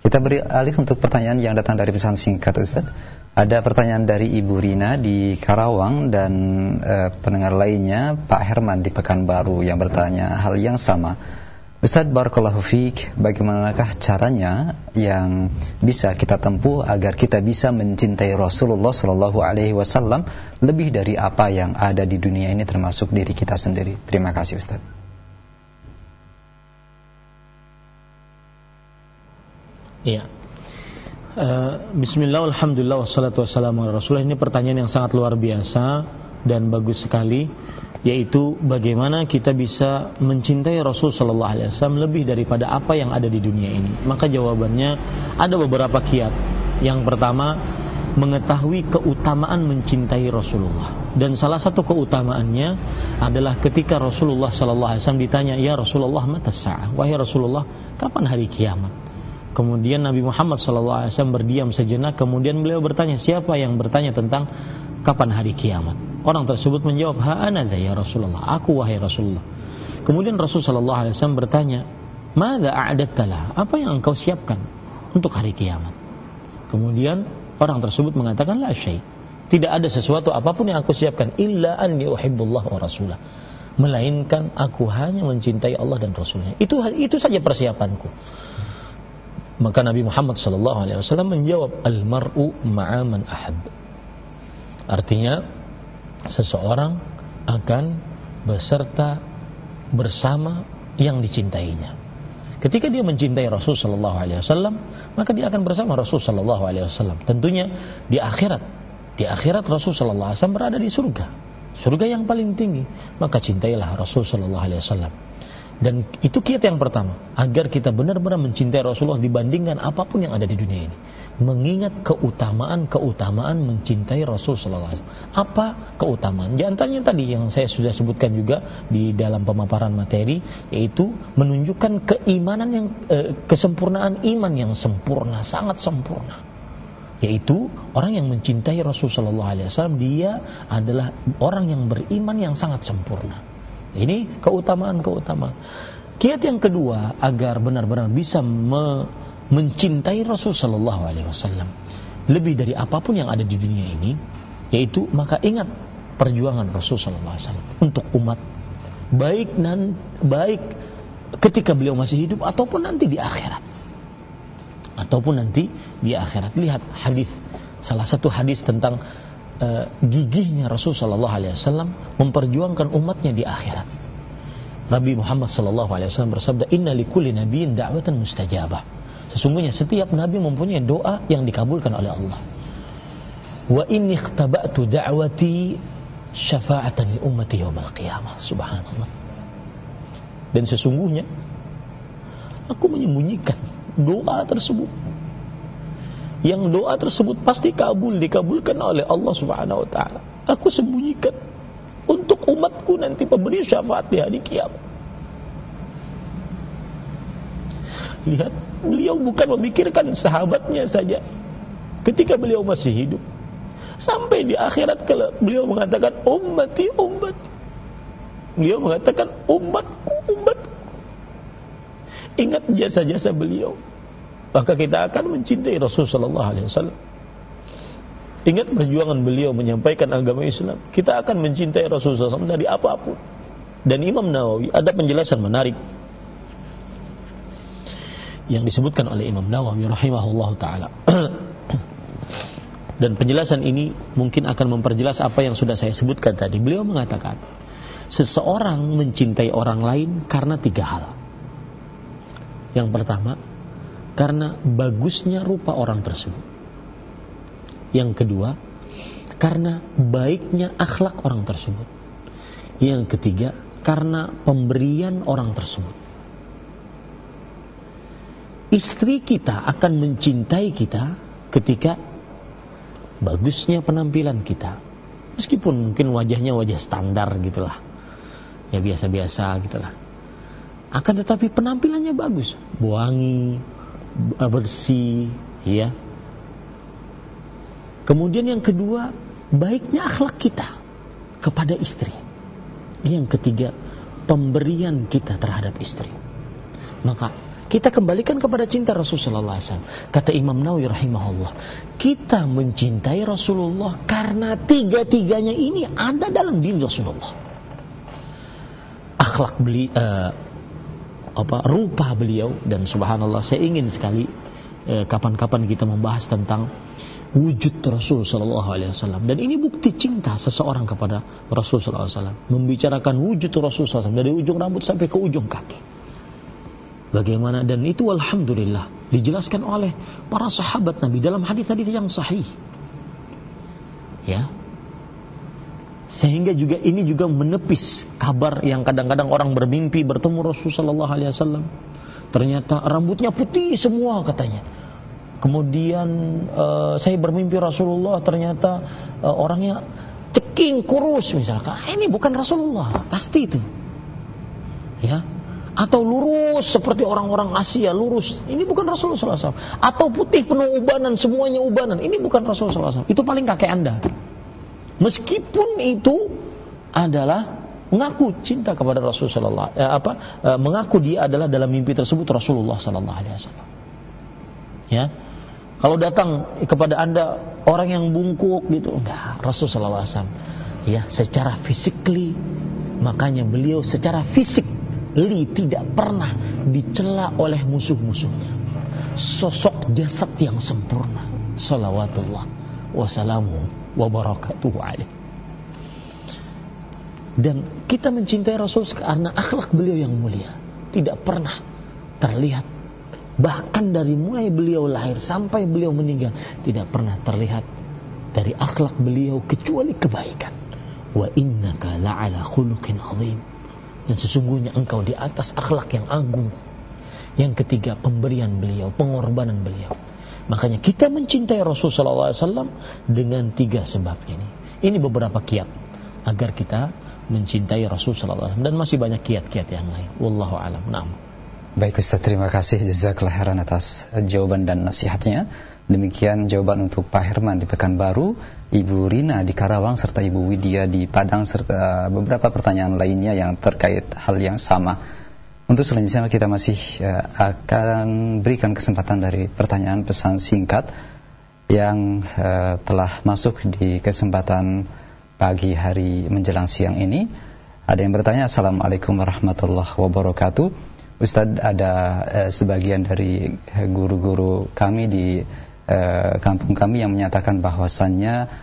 Kita beri alih untuk pertanyaan yang datang dari pesan singkat Ustaz. Ada pertanyaan dari Ibu Rina di Karawang dan uh, pendengar lainnya Pak Herman di Pekanbaru yang bertanya hal yang sama. Ustadz Barakallahu Fik, bagaimanakah caranya yang bisa kita tempuh agar kita bisa mencintai Rasulullah Shallallahu Alaihi Wasallam lebih dari apa yang ada di dunia ini termasuk diri kita sendiri? Terima kasih Ustadz. Iya. Uh, Bismillah, Alhamdulillah, wassalatu wassalamu ala Rasulullah Ini pertanyaan yang sangat luar biasa dan bagus sekali Yaitu bagaimana kita bisa mencintai Rasul Sallallahu Alaihi Wasallam lebih daripada apa yang ada di dunia ini. Maka jawabannya ada beberapa kiat. Yang pertama, mengetahui keutamaan mencintai Rasulullah. Dan salah satu keutamaannya adalah ketika Rasulullah Sallallahu Alaihi Wasallam ditanya ya Rasulullah mata sah wahai Rasulullah kapan hari kiamat? Kemudian Nabi Muhammad SAW berdiam sejenak. Kemudian beliau bertanya, siapa yang bertanya tentang kapan hari kiamat? Orang tersebut menjawab, Ha'anada ya Rasulullah. Aku wahai Rasulullah. Kemudian Rasulullah SAW bertanya, Mada a'adattalah? Apa yang engkau siapkan untuk hari kiamat? Kemudian orang tersebut mengatakan, La syai. Tidak ada sesuatu apa pun yang aku siapkan. Illa an yuhibbullah wa rasulah. Melainkan aku hanya mencintai Allah dan Rasulnya. Itu itu saja persiapanku. Maka Nabi Muhammad sallallahu alaihi wasallam menjawab al-mar'u ma'aman ahab. Artinya seseorang akan beserta bersama yang dicintainya. Ketika dia mencintai Rasul sallallahu alaihi wasallam, maka dia akan bersama Rasul sallallahu alaihi wasallam. Tentunya di akhirat. Di akhirat Rasul sallallahu alaihi wasallam berada di surga. Surga yang paling tinggi. Maka cintailah Rasul sallallahu alaihi wasallam. Dan itu kiat yang pertama, agar kita benar-benar mencintai Rasulullah dibandingkan apa pun yang ada di dunia ini. Mengingat keutamaan-keutamaan mencintai Rasul Sallallahu. Apa keutamaan? Di antaranya tadi yang saya sudah sebutkan juga di dalam pemaparan materi, yaitu menunjukkan keimanan yang eh, kesempurnaan iman yang sempurna, sangat sempurna yaitu orang yang mencintai Rasul Sallallahu Alaihi dia adalah orang yang beriman yang sangat sempurna ini keutamaan-keutamaan. Kiat yang kedua agar benar-benar bisa me mencintai Rasul Shallallahu Alaihi Wasallam lebih dari apa pun yang ada di dunia ini, yaitu maka ingat perjuangan Rasul Shallallahu Alaihi Wasallam untuk umat baik dan baik ketika beliau masih hidup ataupun nanti di akhirat ataupun nanti di akhirat lihat hadis salah satu hadis tentang uh, gigihnya Rasul Shallallahu Alaihi Wasallam memperjuangkan umatnya di akhirat. Nabi Muhammad Shallallahu Alaihi Wasallam bersabda, Inna likulli nabiin da'watan mustajabah. Sesungguhnya setiap nabi mempunyai doa yang dikabulkan oleh Allah. Wa inni ikhtaba'tu da'wati syafa'atan li ummati yawmal qiyamah. Subhanallah. Dan sesungguhnya aku menyembunyikan doa tersebut yang doa tersebut pasti kabul dikabulkan oleh Allah Subhanahu wa taala. Aku sembunyikan untuk umatku nanti pemberi syafaat di hari kiamat. Lihat, beliau bukan memikirkan sahabatnya saja ketika beliau masih hidup. Sampai di akhirat kalau beliau mengatakan ummati ummati. Beliau mengatakan umatku umatku. Ingat jasa-jasa beliau maka kita akan mencintai Rasul sallallahu alaihi wasallam. Ingat perjuangan beliau menyampaikan agama Islam. Kita akan mencintai Rasul SAW dari apa pun. Dan Imam Nawawi ada penjelasan menarik yang disebutkan oleh Imam Nawawi rahimahullah taala. Dan penjelasan ini mungkin akan memperjelas apa yang sudah saya sebutkan tadi. Beliau mengatakan, seseorang mencintai orang lain karena tiga hal. Yang pertama, karena bagusnya rupa orang tersebut. Yang kedua, karena baiknya akhlak orang tersebut. Yang ketiga, karena pemberian orang tersebut. Istri kita akan mencintai kita ketika bagusnya penampilan kita. Meskipun mungkin wajahnya wajah standar gitulah. Ya biasa-biasa gitulah. Akan tetapi penampilannya bagus. Wangi, bersih, ya. Kemudian yang kedua, baiknya akhlak kita kepada istri. Yang ketiga, pemberian kita terhadap istri. Maka kita kembalikan kepada cinta Rasulullah SAW. Kata Imam Nawawi rahimahullah, kita mencintai Rasulullah karena tiga-tiganya ini ada dalam diri Rasulullah. Akhlak beli, uh, apa rupa beliau. Dan subhanallah saya ingin sekali eh, kapan-kapan kita membahas tentang wujud Rasul Shallallahu Alaihi Wasallam. Dan ini bukti cinta seseorang kepada Rasul Shallallahu Alaihi Wasallam. Membicarakan wujud Rasul SAW dari ujung rambut sampai ke ujung kaki. Bagaimana? Dan itu alhamdulillah Dijelaskan oleh para sahabat Nabi dalam hadis-hadis yang sahih. Ya. Sehingga juga ini juga menepis kabar yang kadang-kadang orang bermimpi bertemu Rasulullah SAW. Ternyata rambutnya putih semua katanya. Kemudian uh, saya bermimpi Rasulullah ternyata uh, orangnya ceking kurus misalkan. Ah, ini bukan Rasulullah, pasti itu. Ya, atau lurus seperti orang-orang Asia lurus ini bukan Rasulullah SAW atau putih penuh ubanan semuanya ubanan ini bukan Rasulullah SAW itu paling kakek anda meskipun itu adalah mengaku cinta kepada Rasulullah eh, apa eh, mengaku dia adalah dalam mimpi tersebut Rasulullah Sallallahu Alaihi Wasallam ya kalau datang kepada anda orang yang bungkuk gitu enggak Rasulullah SAW ya secara physically makanya beliau secara fisik li tidak pernah dicela oleh musuh-musuhnya. Sosok jasad yang sempurna. Salawatullah wassalamu wa barakatuhu alaih. Dan kita mencintai Rasul karena akhlak beliau yang mulia. Tidak pernah terlihat bahkan dari mulai beliau lahir sampai beliau meninggal tidak pernah terlihat dari akhlak beliau kecuali kebaikan. Wa innaka la'ala khuluqin azim dan sesungguhnya engkau di atas akhlak yang agung. Yang ketiga, pemberian beliau, pengorbanan beliau. Makanya kita mencintai Rasulullah SAW dengan tiga sebabnya ini. Ini beberapa kiat agar kita mencintai Rasulullah SAW dan masih banyak kiat-kiat yang lain. Wallahu alam. Naam. Baik Ustaz, terima kasih jazakallah khairan atas jawaban dan nasihatnya. Demikian jawaban untuk Pak Herman di Pekanbaru, Ibu Rina di Karawang serta Ibu Widya di Padang serta beberapa pertanyaan lainnya yang terkait hal yang sama. Untuk selanjutnya kita masih uh, akan berikan kesempatan dari pertanyaan pesan singkat yang uh, telah masuk di kesempatan pagi hari menjelang siang ini. Ada yang bertanya Assalamualaikum warahmatullahi wabarakatuh. Ustadz ada uh, sebagian dari guru-guru kami di uh, kampung kami yang menyatakan bahwasannya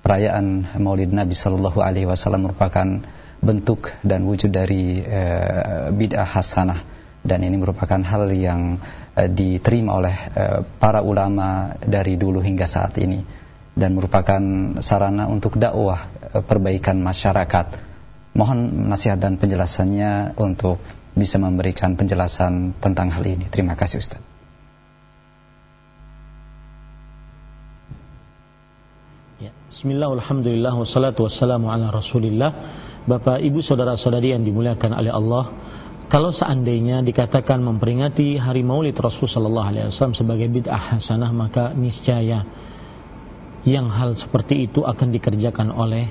perayaan Maulid Nabi Shallallahu Alaihi Wasallam merupakan bentuk dan wujud dari uh, bid'ah hasanah dan ini merupakan hal yang uh, diterima oleh uh, para ulama dari dulu hingga saat ini dan merupakan sarana untuk dakwah uh, perbaikan masyarakat. Mohon nasihat dan penjelasannya untuk bisa memberikan penjelasan tentang hal ini. Terima kasih Ustaz. Ya, Bismillah, Alhamdulillah, wassalatu wassalamu ala rasulillah Bapak, Ibu, Saudara-saudari yang dimuliakan oleh Allah Kalau seandainya dikatakan memperingati hari maulid Rasul Sallallahu Alaihi sebagai bid'ah hasanah Maka niscaya yang hal seperti itu akan dikerjakan oleh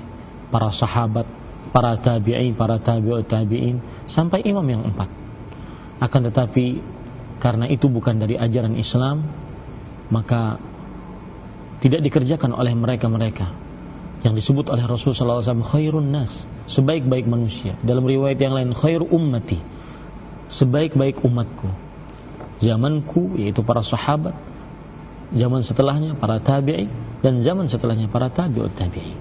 para sahabat para tabi'in, para tabi'ut tabi'in sampai imam yang empat. Akan tetapi karena itu bukan dari ajaran Islam, maka tidak dikerjakan oleh mereka-mereka yang disebut oleh Rasulullah SAW khairun nas, sebaik-baik manusia. Dalam riwayat yang lain khair ummati, sebaik-baik umatku. Zamanku yaitu para sahabat, zaman setelahnya para tabi'i dan zaman setelahnya para tabi'ut tabi'in.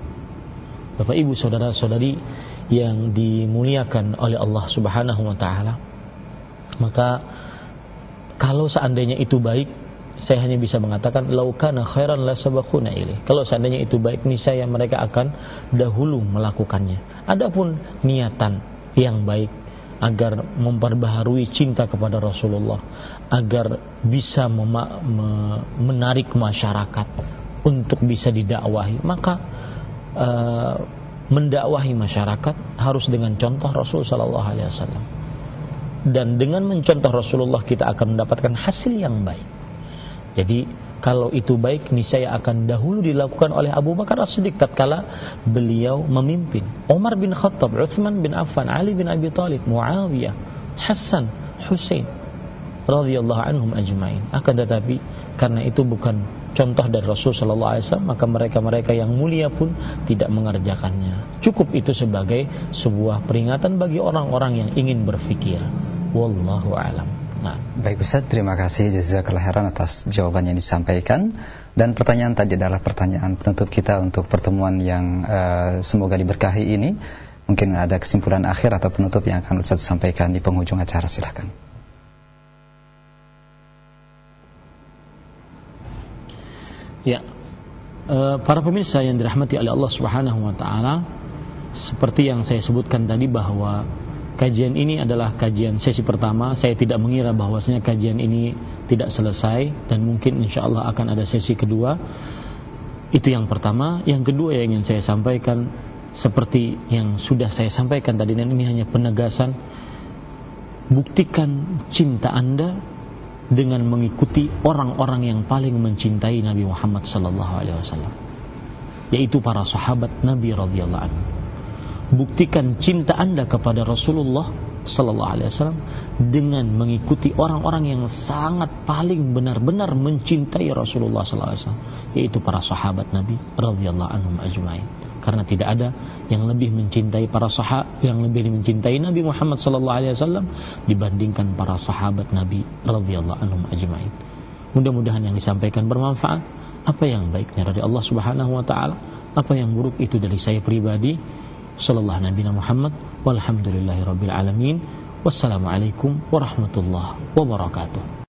Bapak Ibu saudara-saudari yang dimuliakan oleh Allah Subhanahu wa taala. Maka kalau seandainya itu baik, saya hanya bisa mengatakan laukana khairan la sabaquna ilaih. Kalau seandainya itu baik, niscaya mereka akan dahulu melakukannya. Adapun niatan yang baik agar memperbaharui cinta kepada Rasulullah, agar bisa menarik masyarakat untuk bisa didakwahi, maka uh, mendakwahi masyarakat harus dengan contoh Rasul Sallallahu Alaihi Wasallam. Dan dengan mencontoh Rasulullah kita akan mendapatkan hasil yang baik. Jadi kalau itu baik niscaya akan dahulu dilakukan oleh Abu Bakar As-Siddiq tatkala beliau memimpin. Umar bin Khattab, Uthman bin Affan, Ali bin Abi Thalib, Muawiyah, Hasan, Husain radhiyallahu anhum ajmain. Akan tetapi karena itu bukan contoh dari Rasul Shallallahu Alaihi Wasallam maka mereka-mereka yang mulia pun tidak mengerjakannya. Cukup itu sebagai sebuah peringatan bagi orang-orang yang ingin berfikir. Wallahu alam. Nah. Baik Ustaz, terima kasih jazakallah khairan atas jawaban yang disampaikan dan pertanyaan tadi adalah pertanyaan penutup kita untuk pertemuan yang uh, semoga diberkahi ini. Mungkin ada kesimpulan akhir atau penutup yang akan Ustaz sampaikan di penghujung acara silahkan. Ya, e, para pemirsa yang dirahmati oleh Allah Subhanahu Wa Taala, seperti yang saya sebutkan tadi bahwa kajian ini adalah kajian sesi pertama. Saya tidak mengira bahwasanya kajian ini tidak selesai dan mungkin insya Allah akan ada sesi kedua. Itu yang pertama. Yang kedua yang ingin saya sampaikan seperti yang sudah saya sampaikan tadi dan ini hanya penegasan. Buktikan cinta Anda dengan mengikuti orang-orang yang paling mencintai Nabi Muhammad wasallam yaitu para sahabat Nabi radhiyallahu anhu buktikan cinta Anda kepada Rasulullah sallallahu alaihi wasallam dengan mengikuti orang-orang yang sangat paling benar-benar mencintai Rasulullah sallallahu alaihi wasallam yaitu para sahabat Nabi radhiyallahu anhum ajmain karena tidak ada yang lebih mencintai para sahabat yang lebih mencintai Nabi Muhammad sallallahu alaihi wasallam dibandingkan para sahabat Nabi radhiyallahu anhum ajmain. Mudah-mudahan yang disampaikan bermanfaat. Apa yang baiknya dari Allah Subhanahu wa taala, apa yang buruk itu dari saya pribadi. Sallallahu Nabi Muhammad walhamdulillahirabbil alamin. Wassalamualaikum warahmatullahi wabarakatuh.